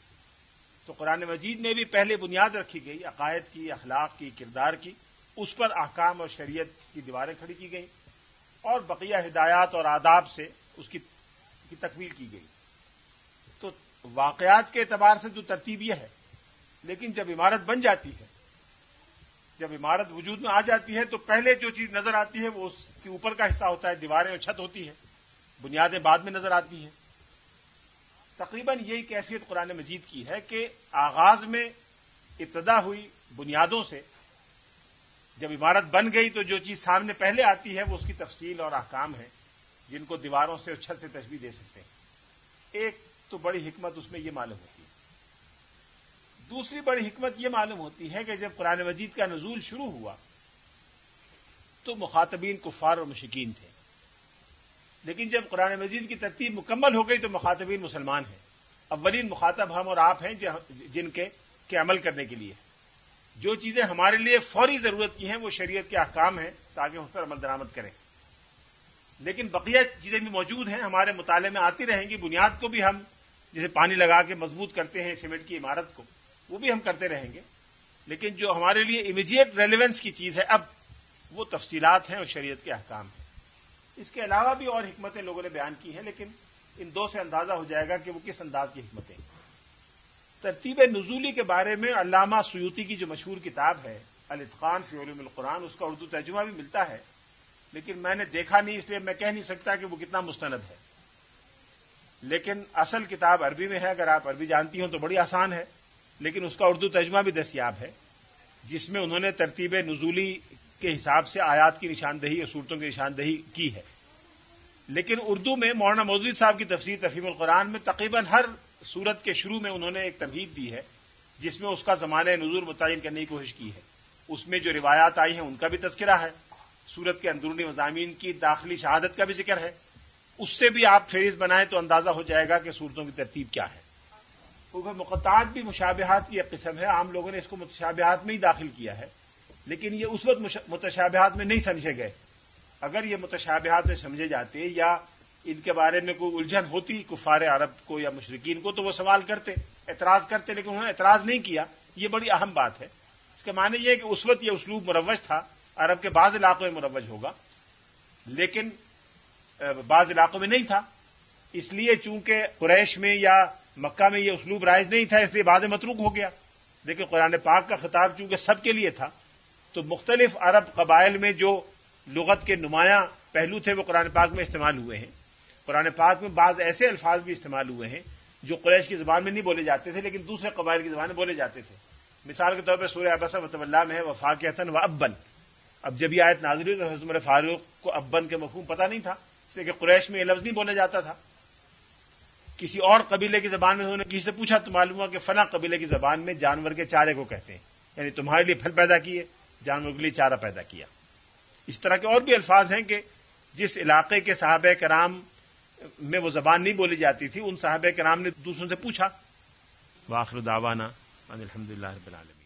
تو قرآن مجید میں بھی پہلے بنیاد رکھی گئی، عقائد کی، اخلاق کی، کردار کی۔ اس پر احکام اور شریعت کی دیواریں کھڑی کی گئی اور بقیہ ہدایات اور آداب سے اس کی تکمیل کی گئی۔ تو واقعات کے اعتبار سے جو ترتیب یہ ہے، لیکن جب عمارت بن جاتی ہے، جب عمارت وجود میں آ جاتی ہے، تو پہلے جو چیز نظر آتی ہے، وہ اس کے اوپر کا حصہ ہوتا ہے، دیواریں اور چھت ہوتی ہے بنیادیں بعد میں نظر آتی ہیں۔ تقریباً یہی کیفیت قرآن مجید کی ہے کہ آغاز میں ابتدا ہوئی بنیادوں سے جب عمارت بن گئی، تو جو چیز سامنے پہلے آتی ہے، وہ اس کی تفصیل اور احکام ہے جن کو دیواروں سے اور چھت سے تشبیح دے سکتے ہیں۔ ایک تو بڑی حکمت اس میں یہ معلوم ہوتی ہے۔ دوسری بڑی حکمت یہ معلوم ہوتی ہے کہ جب قرآن مجید کا نزول شروع ہوا، تو مخاطبین کفار اور مشکین تھے۔ لیکن جب قرآن مجید کی ترتیب مکمل ہو گئی تو مخاطبین مسلمان ہیں۔ اولین مخاطب ہم اور آپ ہیں جن کے کے عمل کرنے کے لیے۔ جو چیزیں ہمارے لیے فوری ضرورت کی ہیں، وہ شریعت کے احکام ہیں تاکہ اس پر عمل درآمد کریں۔ لیکن بقیہ چیزیں بھی موجود ہیں، ہمارے مطالعے میں آتی رہیں گی۔ بنیاد کو بھی ہم جسے پانی لگا کے مضبوط کرتے ہیں سیمنٹ کی عمارت کو، وہ بھی ہم کرتے رہیں گے۔ لیکن جو ہمارے لیے امیجیٹ ریلیونس کی چیز ہے اب، وہ تفصیلات ہیں اور شریعت کے احکام ہیں۔ اس کے علاوہ بھی اور حکمتیں لوگوں نے بیان کی ہیں، لیکن ان دو سے اندازہ ہو جائے گا کہ وہ کس انداز کی حکمتیں ترتیب نزولی کے بارے میں علامہ سیوتی کی جو مشہور کتاب ہے، الاتقان فی علوم القرآن، اس کا اردو ترجمہ بھی ملتا ہے۔ لیکن میں نے دیکھا نہیں، اس لیے میں کہہ نہیں سکتا کہ وہ کتنا مستند ہے۔ لیکن اصل کتاب عربی میں ہے، اگر آپ عربی جانتی ہوں تو بڑی آسان ہے، لیکن اس کا اردو ترجمہ بھی دستیاب ہے، جس میں انہوں نے ترتیب نزولی کے حساب سے آیات کی نشاندہی اور صورتوں کی نشاندہی کی ہے۔ لیکن اردو میں مولانا مودود صاحب کی تفسیر تفیم القرآن میں تقریباً ہر صورت کے شروع میں انہوں نے ایک تمہید دی ہے، جس میں اس کا زمانہ نزول متعین کرنے کی کوشش کی ہے۔ اس میں جو روایات آئی ہیں، ان کا بھی تذکرہ ہے۔ سورت کے اندرونی مضامین کی داخلی شہادت کا بھی ذکر ہے۔ اس سے بھی آپ فہرست بنائیں تو اندازہ ہو جائے گا کہ صورتوں کی ترتیب کیا ہے۔ کیونکہ مقطعات بھی مشابہات کی ایک قسم ہے۔ عام لوگوں نے اس کو متشابہات میں ہی داخل کیا ہے۔ لیکن یہ اس وقت متشابہات میں نہیں سمجھے گئے۔ اگر یہ متشابہات میں سمجھے جاتے یا ان کے بارے میں کوئی الجھن ہوتی کفار عرب کو یا مشرقین کو تو وہ سوال کرتے، اعتراض کرتے، لیکن انہوں نے اعتراض نہیں کیا۔ یہ بڑی اہم بات ہے۔ اس کے معنی یہ کہ اس وقت یہ اسلوب مروج تھا۔ عرب کے بعض علاقوں میں مروج ہوگا، لیکن بعض علاقوں میں نہیں تھا۔ اس لیے چونکہ قریش میں یا مکہ میں یہ اسلوب رائج نہیں تھا، اس لیے بعد متروک ہو گیا۔ لیکن قرآن پاک کا خطاب چونکہ سب کے لیے تھا، تو مختلف عرب قبائل میں جو لغت کے نمایاں پہلو تھے، وہ قرآن پاک میں استعمال ہوئے ہیں۔ قرآن پاک میں بعض ایسے الفاظ بھی استعمال ہوئے ہیں جو قریش کی زبان میں نہیں بولے جاتے تھے، لیکن دوسرے قبائل کی زبان میں بولے جاتے تھے۔ مثال کے طور پہ سورہ ابس وط اللہ میں ہے وفاقیتن و ابن اب جب یہ آیت نازری تو حضمر فاروق کو ابن کے مفہوم پتہ نہیں تھا، اس لیے کہ قریش میں یہ لفظ نہیں بولا جاتا تھا۔ کسی اور قبیلے کی زبان میں انہوں نے کسی سے پوچھا تو معلوم ہوا کہ فلاں قبیلے کی زبان میں جانور کے چارے کو کہتے ہیں۔ یعنی تمہارے لیے پھل پیدا کیے جانور کے لیے چارہ پیدا کیا۔ اس طرح کے اور بھی الفاظ ہیں کہ جس علاقے کے صحابہ کرام میں وہ زبان نہیں بولی جاتی تھی، ان صحابہ کرام نے دوسروں سے پوچھا۔ واخر داوانا الحمد للہ رب العالمین۔